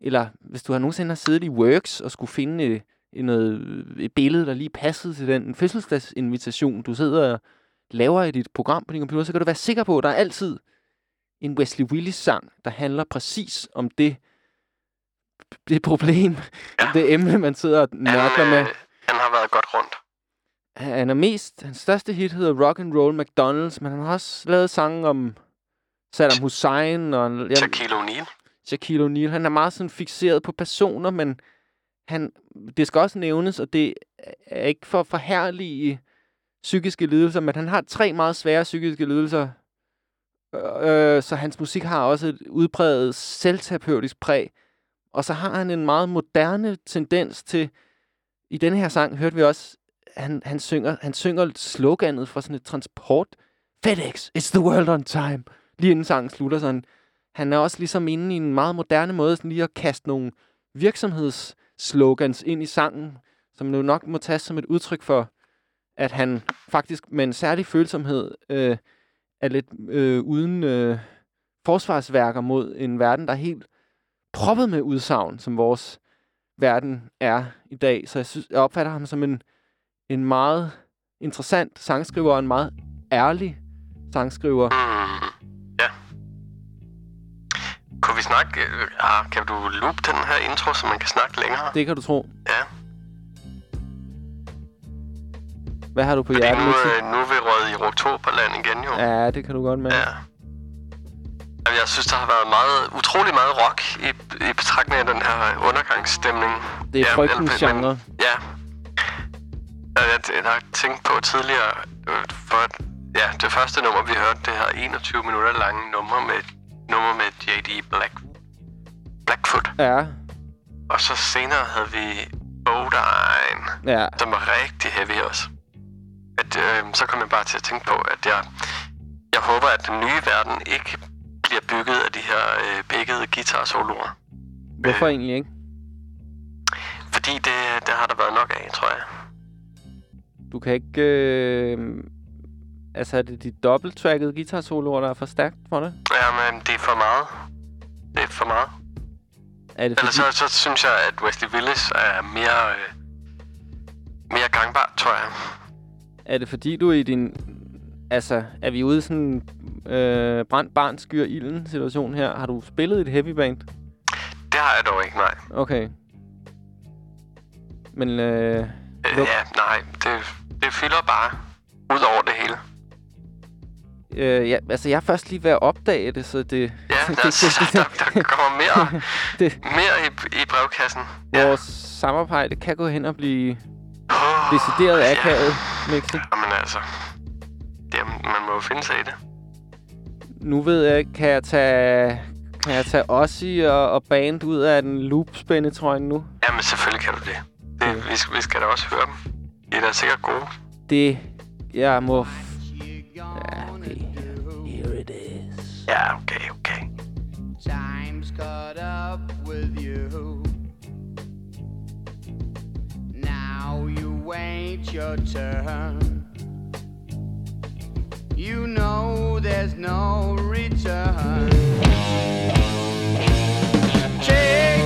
eller hvis du har nogensinde har siddet i Works og skulle finde et, et, noget, øh, et billede, der lige passede til den fødselsdagsinvitation, du sidder og laver i dit program på din computer, så kan du være sikker på, at der er altid en Wesley Willis-sang, der handler præcis om det, det problem, ja. det emne, man sidder og nørkler med. Han har været godt rundt. Han er mest, hans største hit hedder Rock and Roll McDonald's, men han har også lavet sange om Saddam Hussein og... Jeg, Shaquille O'Neal. Shaquille O'Neal. Han er meget sådan fixeret på personer, men han, det skal også nævnes, og det er ikke for forhærlige psykiske lidelser, men han har tre meget svære psykiske lidelser. Øh, så hans musik har også et udpræget selvterapeutisk præg. Og så har han en meget moderne tendens til, i denne her sang hørte vi også, han, han, synger, han synger sloganet fra sådan et transport. FedEx, it's the world on time. Lige inden sangen slutter sådan. Han er også ligesom inde i en meget moderne måde sådan lige at kaste nogle virksomhedsslogans ind i sangen, som nu nok må tages som et udtryk for, at han faktisk med en særlig følsomhed øh, er lidt øh, uden øh, forsvarsværker mod en verden, der er helt proppet med udsagn, som vores verden er i dag. Så jeg, synes, jeg opfatter ham som en, en meget interessant sangskriver og en meget ærlig sangskriver. Kunne vi snakke... Øh, ah, kan du loop den her intro, så man kan snakke længere? Det kan du tro. Ja. Hvad har du på Fordi hjertet? nu, øh, nu er vi røget i oktoberland igen, jo. Ja, det kan du godt med. Ja. Jeg synes, der har været meget, utrolig meget rock i, i betragtning af den her undergangsstemning. Det er frygtens men- genre. Ja. Jeg, jeg, jeg har tænkt på tidligere, øh, for ja, det første nummer, vi hørte, det her 21 minutter lange nummer med, nummer med J.D. Black, Blackfoot. Ja, Og så senere havde vi Bodine, ja. som var rigtig heavy også. At, øh, så kom jeg bare til at tænke på, at jeg, jeg håber, at den nye verden ikke bliver bygget af de her øh, pikkede guitar-soloer. Hvorfor egentlig ikke? Fordi det, det har der været nok af, tror jeg. Du kan ikke... Øh... Altså, er det de dobbelttrackede guitar-soloer, der er for stærkt for det? Jamen, det er for meget. Det er for meget. Er det fordi... så, så synes jeg, at Wesley Willis er mere, øh, mere gangbar, tror jeg. Er det fordi, du i din... Altså, er vi ude i sådan en øh, brændt barn skyr ilden situation her? Har du spillet i et heavy band? Det har jeg dog ikke, nej. Okay. Men øh, Øh, ja, nej. Det, det fylder bare ud over det hele. øh, ja, altså, jeg er først lige ved at opdage det, så det... Ja, der, der, der kommer mere, det, mere i, i brevkassen. vores samarbejde kan gå hen og blive decideret akavet, Mixi. Jamen altså, det, man må jo finde sig i det. Nu ved jeg ikke, kan jeg tage... Kan jeg tage Ossi og, og band ud af den loopspændetrøjen nu? Jamen selvfølgelig kan du det. det vi, skal, vi skal da også høre dem. I er da sikkert gode. Det, jeg må... Ja, okay. Here it is. Ja, okay, okay. Time's caught up with you. Now you wait your turn. You know there's no return. Take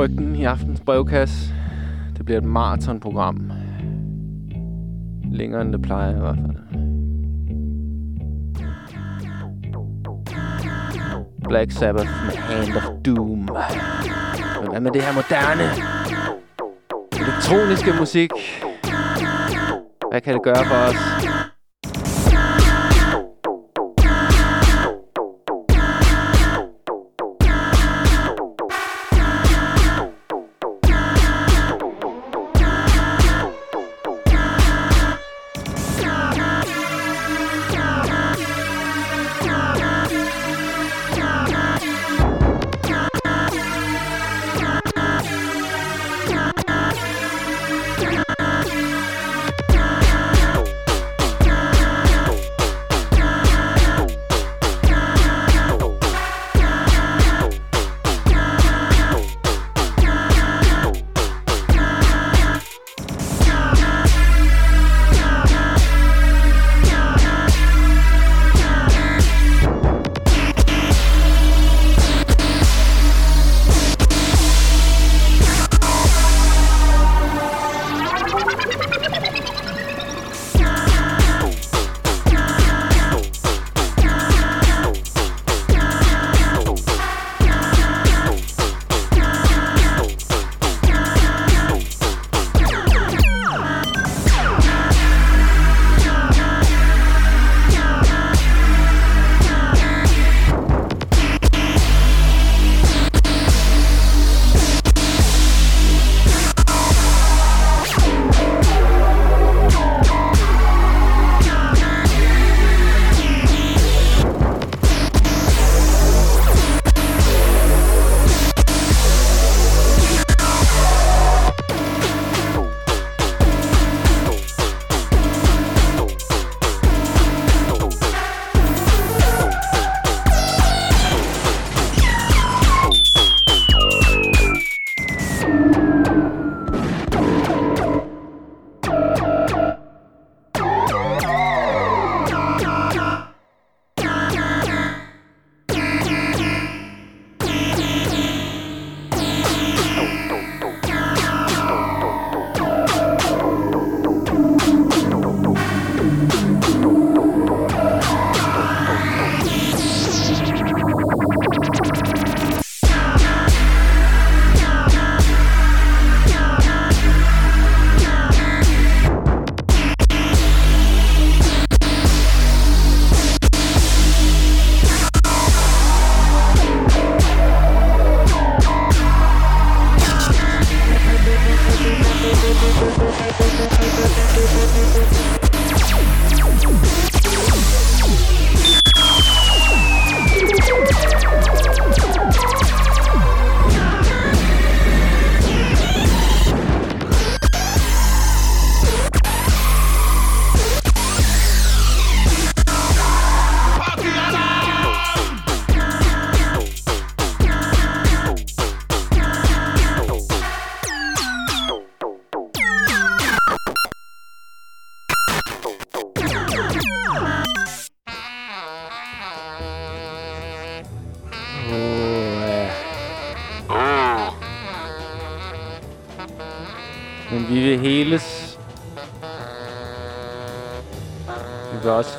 frygten i aftens brevkasse. Det bliver et maratonprogram. Længere end det plejer i hvert fald. Black Sabbath med Hand of Doom. Men hvad med det her moderne? Elektroniske musik. Hvad kan det gøre for os?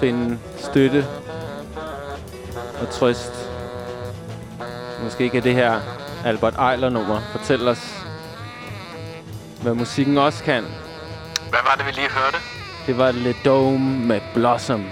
Finde støtte og trøst. Måske kan det her Albert Eiler-nummer fortælle os, hvad musikken også kan. Hvad var det, vi lige hørte? Det var Le Dome med Blossom.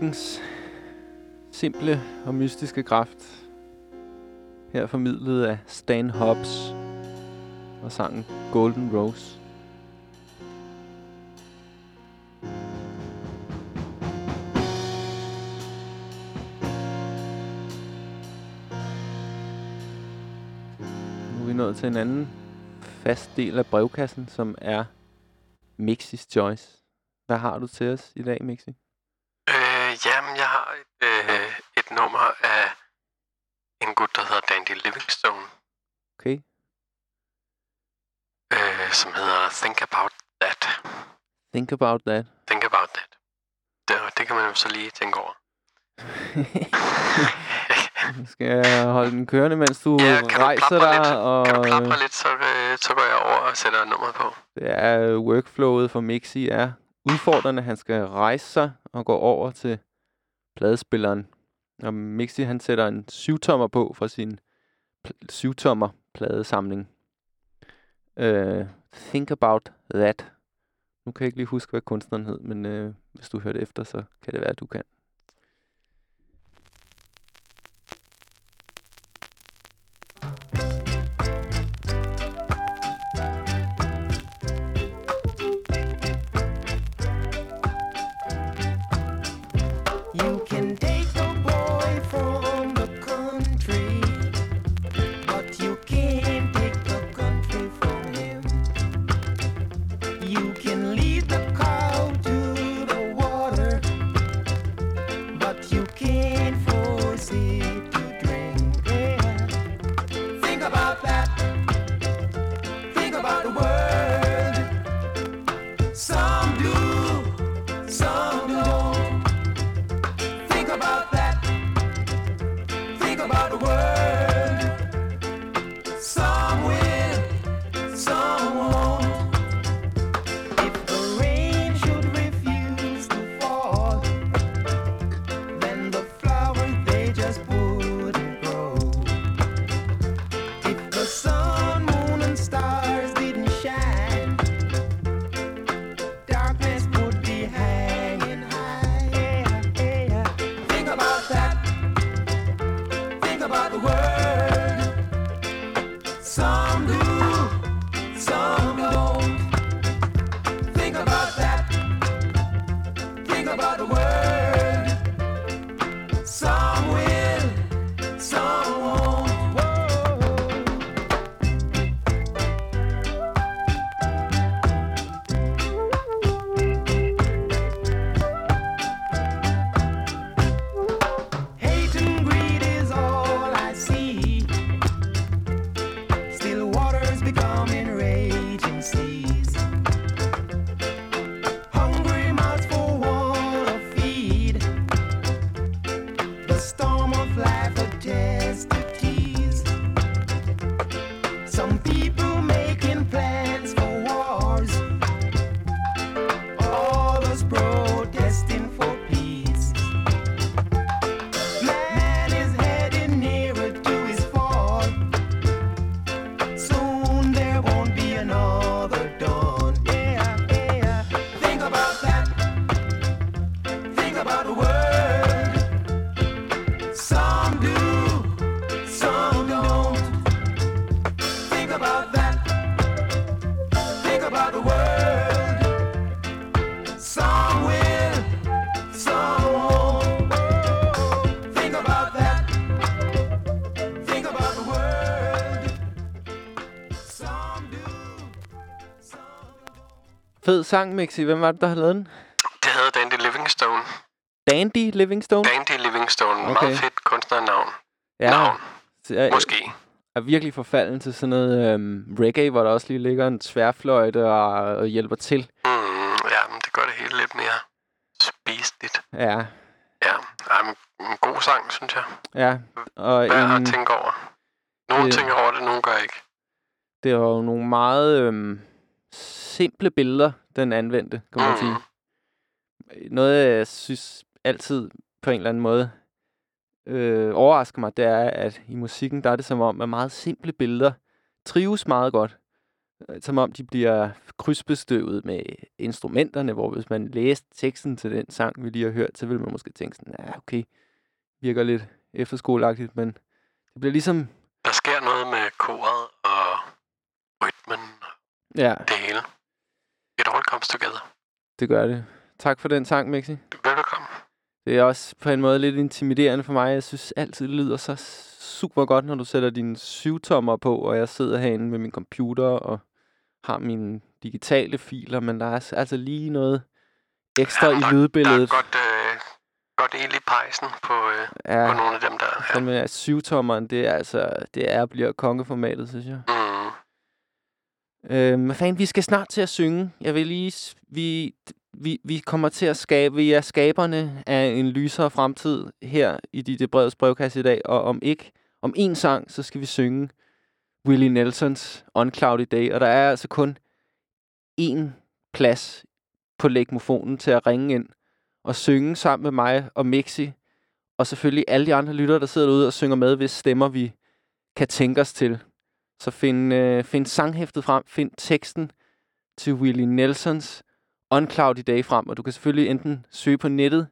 Musikkens simple og mystiske kraft. Her formidlet af Stan Hobbs og sangen Golden Rose. Nu er vi nået til en anden fast del af brevkassen, som er Mixis Choice. Hvad har du til os i dag, Mixi? Øh, jamen, jeg har et, øh, et nummer af en gut, der hedder Dandy Livingstone, Okay. øh, som hedder Think About That. Think about that. Think About That. Det, det kan man jo så lige tænke over. Skal jeg holde den kørende, mens du Ja, kan du rejser plapre dig? lidt? Og Kan du plapre lidt, så, øh, så går jeg over og sætter nummeret på. det er øh, workflowet for Mixi er udfordrende. Han skal rejse sig og går over til pladespilleren. Og Mixi han sætter en syvtommer på fra sin pl- syvtommer pladesamling. Uh, think about that. Nu kan jeg ikke lige huske, hvad kunstneren hed, men uh, hvis du hørte efter, så kan det være, at du kan. Fed sang, Mixi. Hvem var det, der havde lavet den? Det havde Dandy Livingstone. Dandy Livingstone? Dandy Livingstone. Okay. Meget fedt kunstnernavn. Ja. Navn. Jeg, Måske. er virkelig forfalden til sådan noget øhm, reggae, hvor der også lige ligger en tværfløjte og, og hjælper til. Mm, ja, men det gør det hele lidt mere spiseligt. Ja, Ja, men en god sang, synes jeg. ja. Og Værd en, at tænke over. Nogle det- tænker over det, nogle gør ikke. det var jo nogle meget øhm, simple billeder, den anvendte, kan man Mm. sige. Noget, jeg synes altid på en eller anden måde øh, overrasker mig, det er, at i musikken, der er det som om, at meget simple billeder trives meget godt. øh, som om de bliver krydsbestøvet med instrumenterne, hvor hvis man læste teksten til den sang, vi lige har hørt, så vil man måske tænke sådan, ja, okay, virker lidt efterskoleagtigt, men det bliver ligesom, Der sker noget med koret og rytmen ja, det hele. All comes together. det gør det. Tak for den sang, Mixi. Velbekomme. Det er også på en måde lidt intimiderende for mig. Jeg synes altid, det lyder så super godt, når du sætter dine syvtommer på, og jeg sidder herinde med min computer og har mine digitale filer, men der er altså- lige noget ekstra i Der er lydbilledet. godt, øh, godt el i pejsen på, øh, Ja. på nogle af dem der. Ja. med syvtommeren, det er altså, det er bliver kongeformatet, synes jeg. Mm. Øhm, hvad fanden, vi skal snart til at synge. Jeg vil lige, vi, vi, vi kommer til at skabe, vi er skaberne af en lysere fremtid her i de, brevets brevkasse i dag, og om ikke, om en sang, så skal vi synge Willie Nelsons On Cloudy Day, og der er altså kun én plads på lægmofonen til at ringe ind og synge sammen med mig og Mixi, og selvfølgelig alle de andre lyttere, der sidder derude og synger med, hvis stemmer vi kan tænke os til. Så find, øh, find sanghæftet frem, find teksten til Willie Nelsons On i Day frem, og du kan selvfølgelig enten søge på nettet,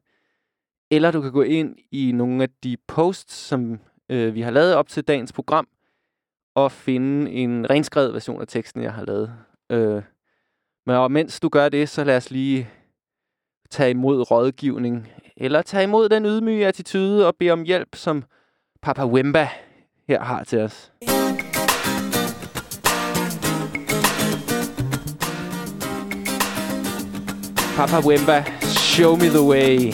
eller du kan gå ind i nogle af de posts, som øh, vi har lavet op til dagens program, og finde en renskrevet version af teksten, jeg har lavet. Øh, men og mens du gør det, så lad os lige tage imod rådgivning, eller tage imod den ydmyge attitude og bede om hjælp, som Papa Wemba her har til os. Papa Wemba, show me the way.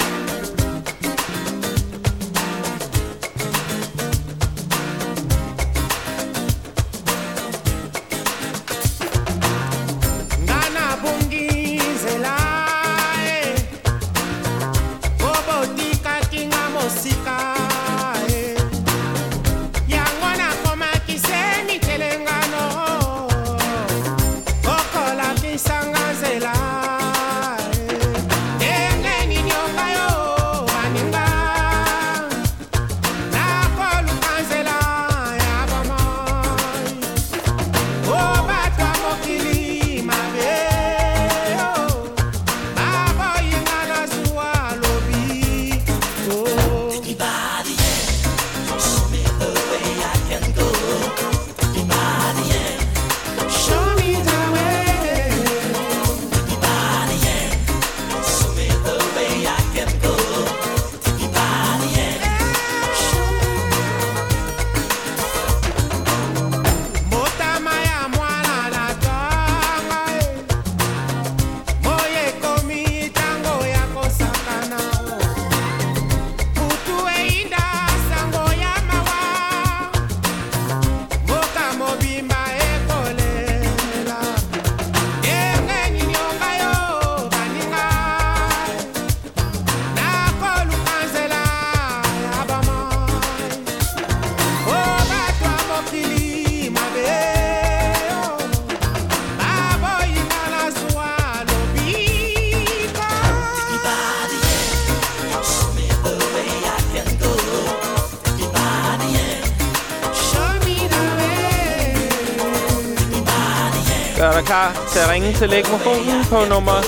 Til til lægmofonen på nummer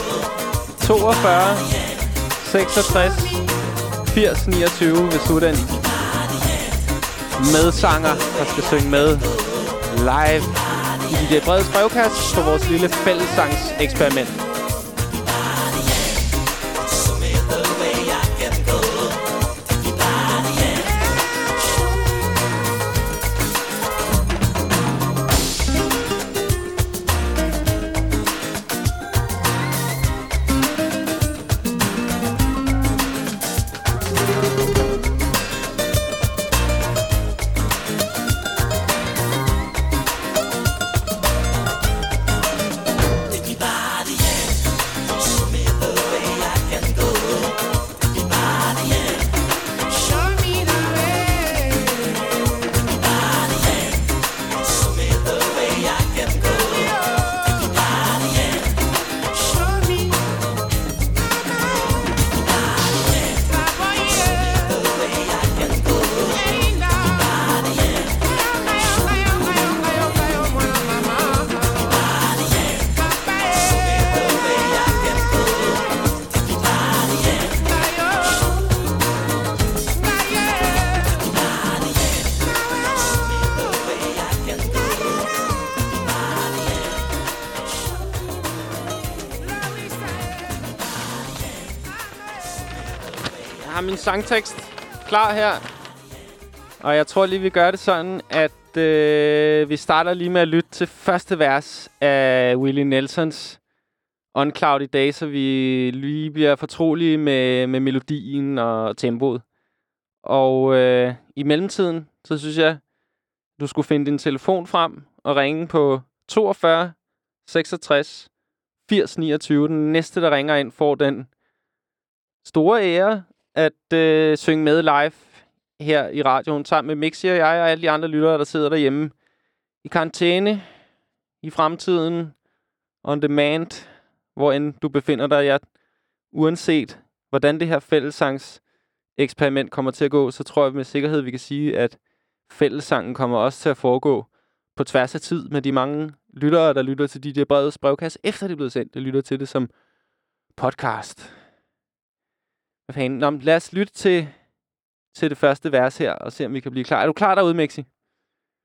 42 66 80 29, ved Sudan. medsanger, der skal synge med live i det brede brevkast på vores lille fællessangseksperiment. Sangtekst klar her. Og jeg tror lige, vi gør det sådan, at øh, vi starter lige med at lytte til første vers af Willie Nelsons On Cloudy Day, så vi lige bliver fortrolige med, med melodien og tempoet. Og øh, i mellemtiden, så synes jeg, du skulle finde din telefon frem og ringe på 42 66 80 29. Den næste, der ringer ind, får den store ære at øh, synge med live her i radioen, sammen med Mixi og jeg og alle de andre lyttere, der sidder derhjemme i karantæne, i fremtiden, on demand, hvor end du befinder dig. Ja, uanset hvordan det her fællesangs eksperiment kommer til at gå, så tror jeg med sikkerhed, vi kan sige, at fællessangen kommer også til at foregå på tværs af tid med de mange lyttere, der lytter til DJ brede brevkasse, efter det er blevet sendt. Der lytter til det som podcast. Hvad fanden? Nå, lad os lytte til, til det første vers her, og se om vi kan blive klar. Er du klar derude, Mexi?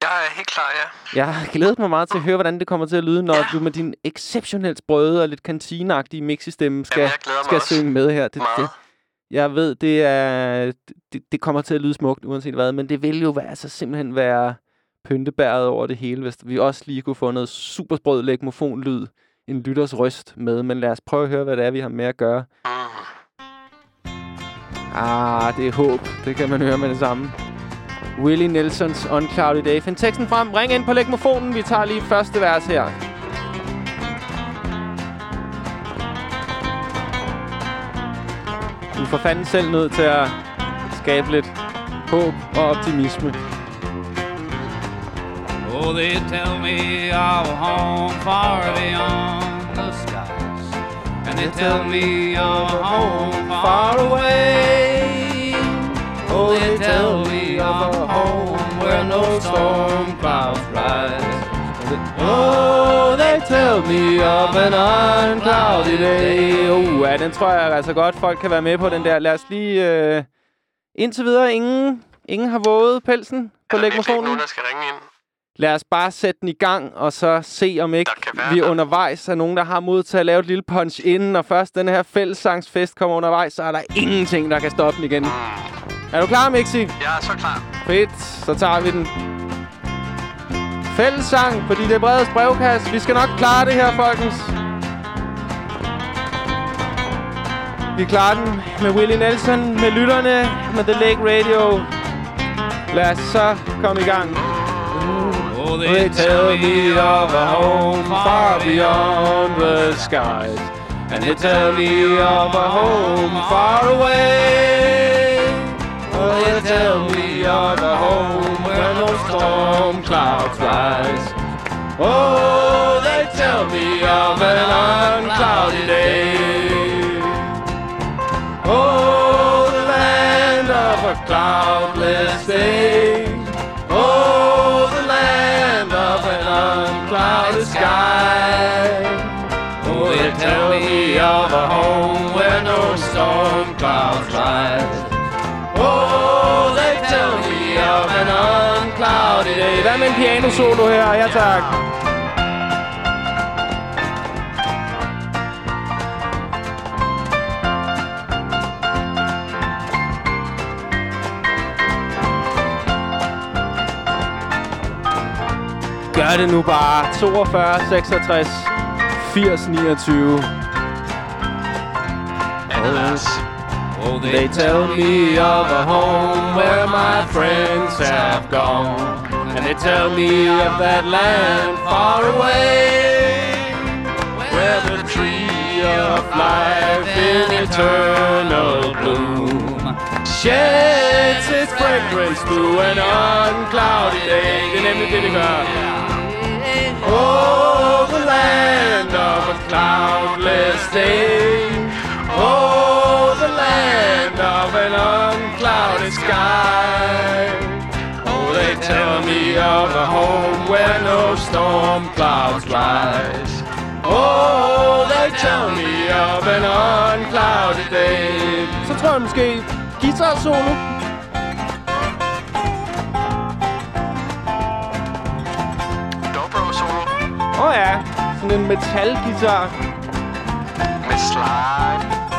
Jeg er helt klar, ja. Jeg har glædet mig meget til at høre, hvordan det kommer til at lyde, når ja. du med din exceptionelt sprøde og lidt kantineagtige mixi-stemme skal, Jamen, skal også synge med her. Det, meget. det, jeg ved, det er det, det kommer til at lyde smukt, uanset hvad, men det vil jo være, altså, simpelthen være pyntebæret over det hele, hvis vi også lige kunne få noget supersprød legmofonlyd, en lytters røst med. Men lad os prøve at høre, hvad det er, vi har med at gøre. Ah, det er håb. Det kan man høre med det samme. Willie Nelsons On Cloudy Day. Find teksten frem. Ring ind på legmofonen. Vi tager lige første vers her. Du er for fanden selv nødt til at skabe lidt håb og optimisme. Oh, they tell me a home far beyond the skies. And they tell me a home far away. Oh, they tell me of a home where no storm clouds rise. Oh, they tell me of an uncloudy day. Uh, ja, den tror jeg altså godt, folk kan være med på, den der. Lad os lige... Øh... Indtil videre, ingen, ingen har våget pelsen på legmofonen. nogen, der skal ringe ind. Lad os bare sætte den i gang, og så se, om ikke vi undervejs er nogen, der har mod til at lave et lille punch inden. Når først den her fællessangsfest kommer undervejs, så er der ingenting, der kan stoppe den igen. Er du klar, Mixi? Jeg er så klar. Fedt, så tager vi den. Fællessang, fordi det er bredes brevkast. Vi skal nok klare det her, folkens. Vi klarer den med Willie Nelson, med lytterne, med The Lake Radio. Lad os så komme i gang. Oh, they tell me of a home far beyond the skies. And they tell me of a home far away. Oh, they tell me of a home where no storm clouds rise. Oh, they tell me of an uncloudy day. Oh, the land of a cloudless en piano-solo her? Ja, tak. Gør det nu bare. 42, 66, 80, 29. Oh, they tell me of a home where my friends have gone. And they tell me of that land far away. Where the tree of life in eternal bloom sheds its fragrance through an uncloudy day. Oh, the land of a cloudless day. Oh, the land of an unclouded sky. Oh, they tell me of a home where no storm clouds rise. Oh, they tell me of an unclouded day. Så tror jeg måske guitar solo. Dobro solo. Åh oh, ja, sådan en metalguitar. Med slide.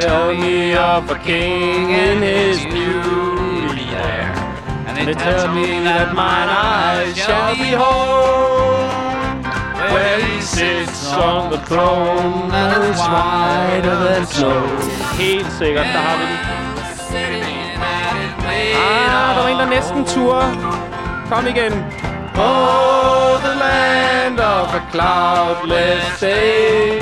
Tell me of a king in his beauty there. And they tell me that mine eyes shall behold where he sits on the throne that is whiter than snow. Helt sikkert, der har vi den. Ah, der var en, der næsten turde. Kom igen. Oh, the land of a cloudless day.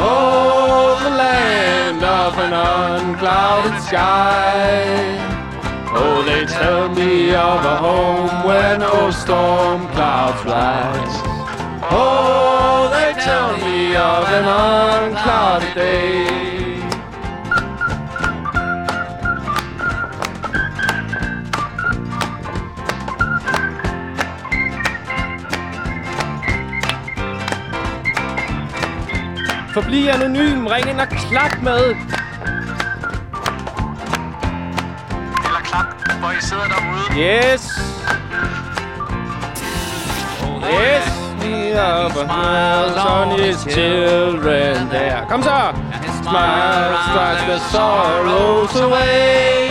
Oh, the land of an unclouded sky. Oh, they tell me of a home where no storm clouds rise. Oh, they tell me of an unclouded day. Forbliv anonym. Ring ind og klap med. Eller klap, hvor I sidder derude. Yes. Yes. Me of a smiles on his children there. Kom så. Smile strikes the sorrows away.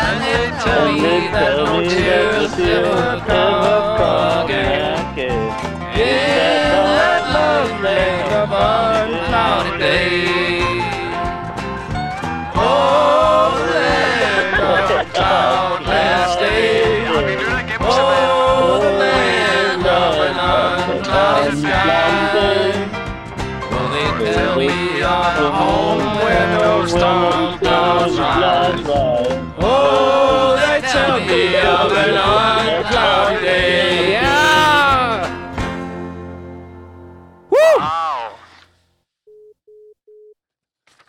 And they tell me that no tears ever come again. In that love land of unclouded day. Oh, land of cloudless day. Oh, the land of an unclouded sky. Well, they tell me a home where no storm clouds rise.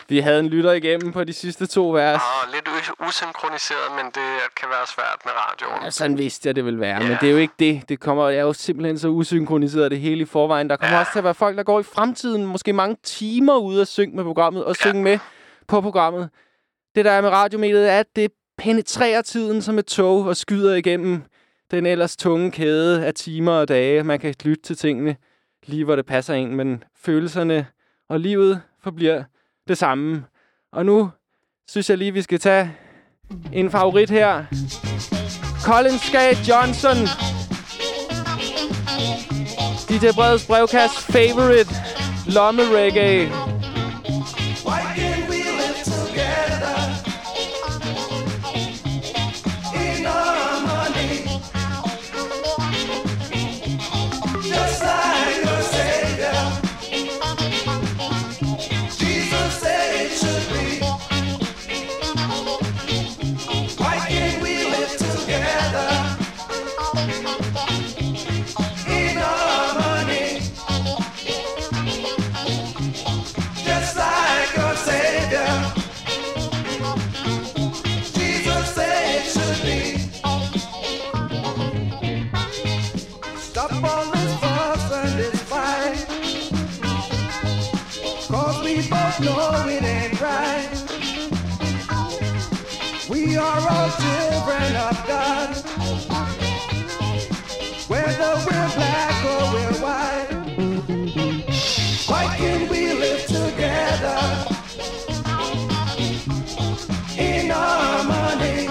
Vi havde en lytter igennem på de sidste to vers. Og lidt us- usynkroniseret, men det kan være svært med radioen. Ja, sådan vidste jeg, det ville være. Ja. Men det er jo ikke det. Det kommer, jeg er jo simpelthen så usynkroniseret det hele i forvejen. Der kommer ja. også til at være folk, der går i fremtiden, måske mange timer ude og synge med programmet, og synge med på programmet. Det, der er med radiomediet, er, at det penetrerer tiden som et tog og skyder igennem den ellers tunge kæde af timer og dage. Man kan lytte til tingene lige, hvor det passer en, men følelserne og livet forbliver det samme. Og nu synes jeg lige, vi skal tage en favorit her. Colin Skate Johnson. DJ Breds brevkast favorite. Lomme reggae. We live together in harmony?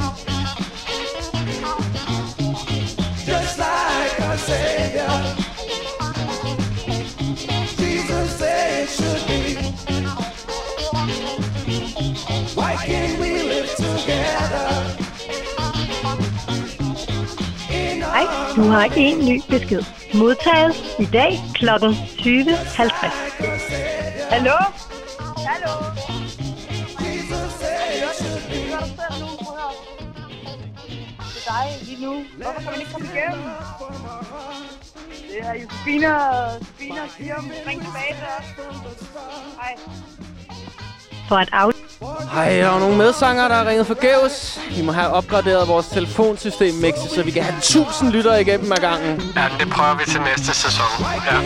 Just like our Savior. Jesus said it should be. Why can't we live together? Hej, du har en ny besked. Modtaget i dag kl. 20.50. Hallo? Hallo? Det er dig lige nu. Hvorfor kan man ikke komme igennem? Det er Josefina og Josefina og Kiam. Ring tilbage til os. Hej. For at af... Hej, der er nogle medsanger, der har ringet forgæves. Vi må have opgraderet vores telefonsystem, Mixi, så vi kan have 1000 lyttere igennem ad gangen. Ja, det prøver vi til næste sæson. Ja.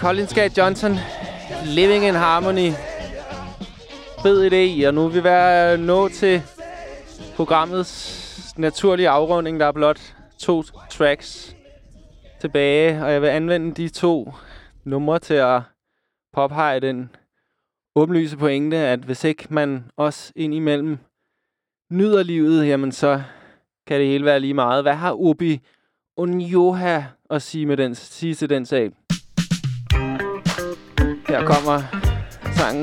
Collinsgate Johnson, Living in Harmony. bed i det og nu er vi ved at nå til programmets naturlige afrunding. Der er blot to tracks tilbage, og jeg vil anvende de to numre til at påpege den åbenlyse pointe, at hvis ikke man også indimellem nyder livet, jamen så kan det hele være lige meget. Hvad har Ubi Onjoha at sige, med den, sige til den sag? Dạ con ờ, sẵn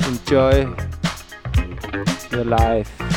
enjoy the life.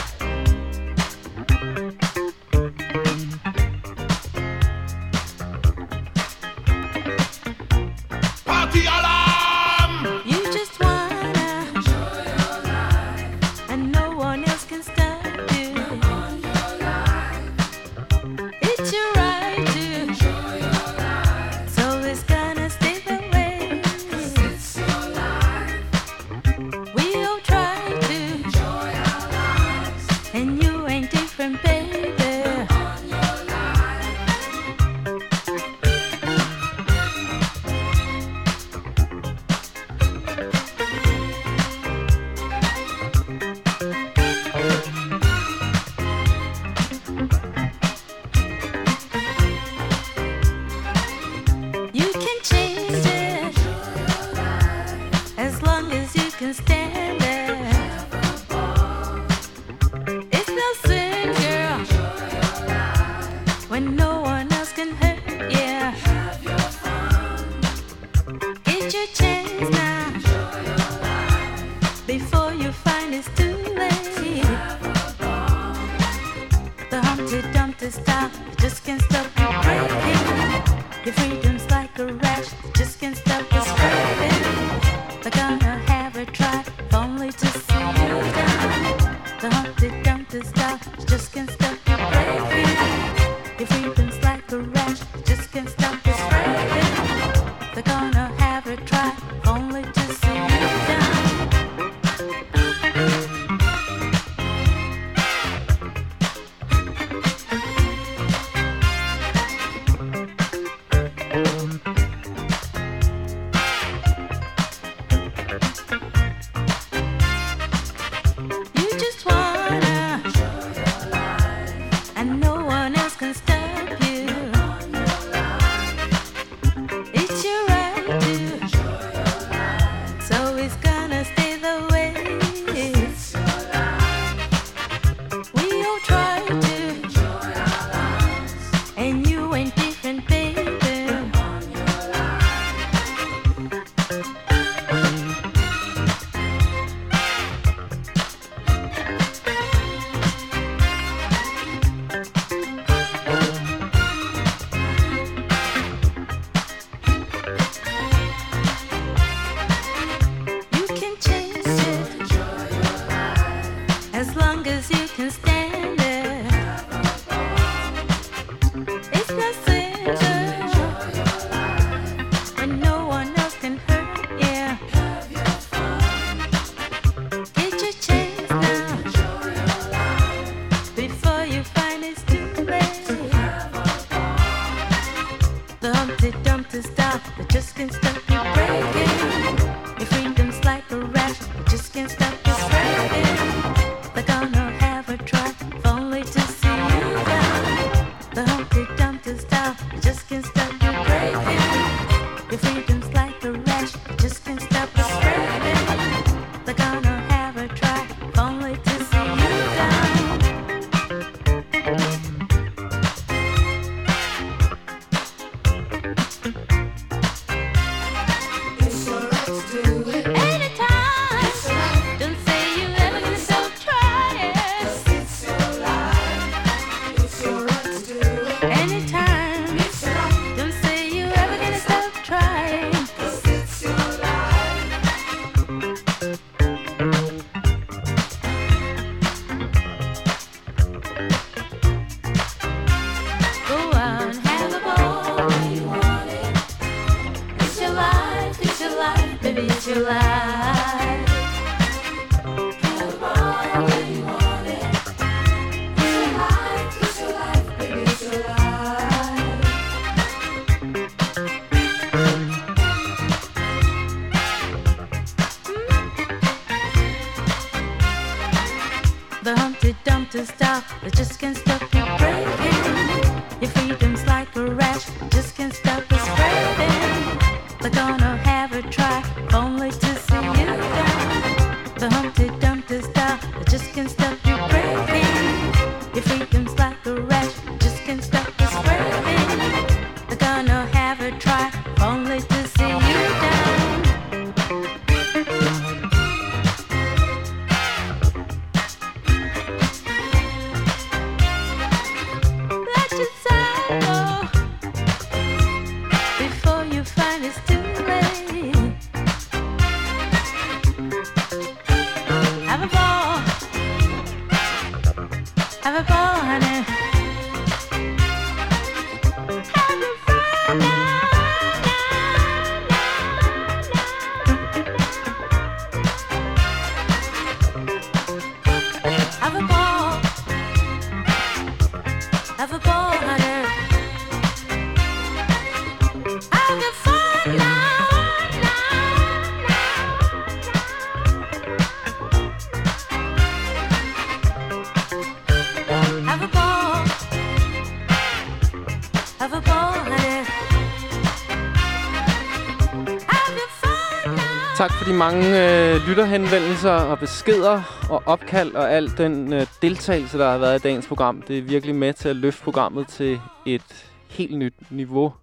Mange øh, lytterhenvendelser og beskeder og opkald og al den øh, deltagelse, der har været i dagens program. Det er virkelig med til at løfte programmet til et helt nyt niveau,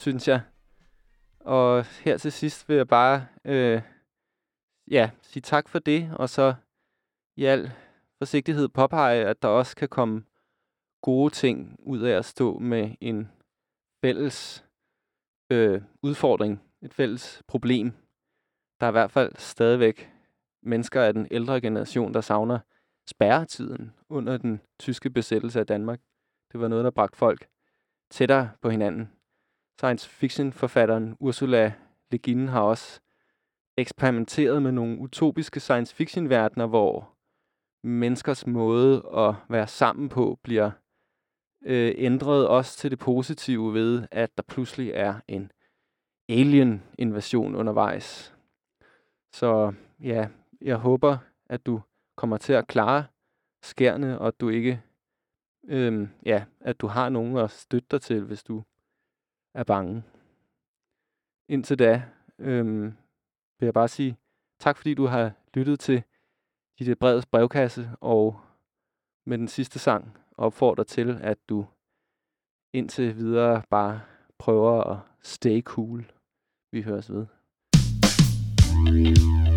synes jeg. Og her til sidst vil jeg bare øh, ja, sige tak for det, og så i al forsigtighed påpege, at der også kan komme gode ting ud af at stå med en fælles øh, udfordring, et fælles problem. Der er i hvert fald stadigvæk mennesker af den ældre generation, der savner spærretiden under den tyske besættelse af Danmark. Det var noget, der bragte folk tættere på hinanden. Science fiction-forfatteren Ursula Le Guin har også eksperimenteret med nogle utopiske science fiction-verdener, hvor menneskers måde at være sammen på bliver øh, ændret også til det positive ved, at der pludselig er en alien-invasion undervejs. Så ja, jeg håber, at du kommer til at klare skærne, og at du ikke, øhm, ja, at du har nogen at støtte dig til, hvis du er bange. Indtil da øhm, vil jeg bare sige tak, fordi du har lyttet til dit brede brevkasse, og med den sidste sang opfordrer til, at du indtil videre bare prøver at stay cool. Vi høres ved. Thank you.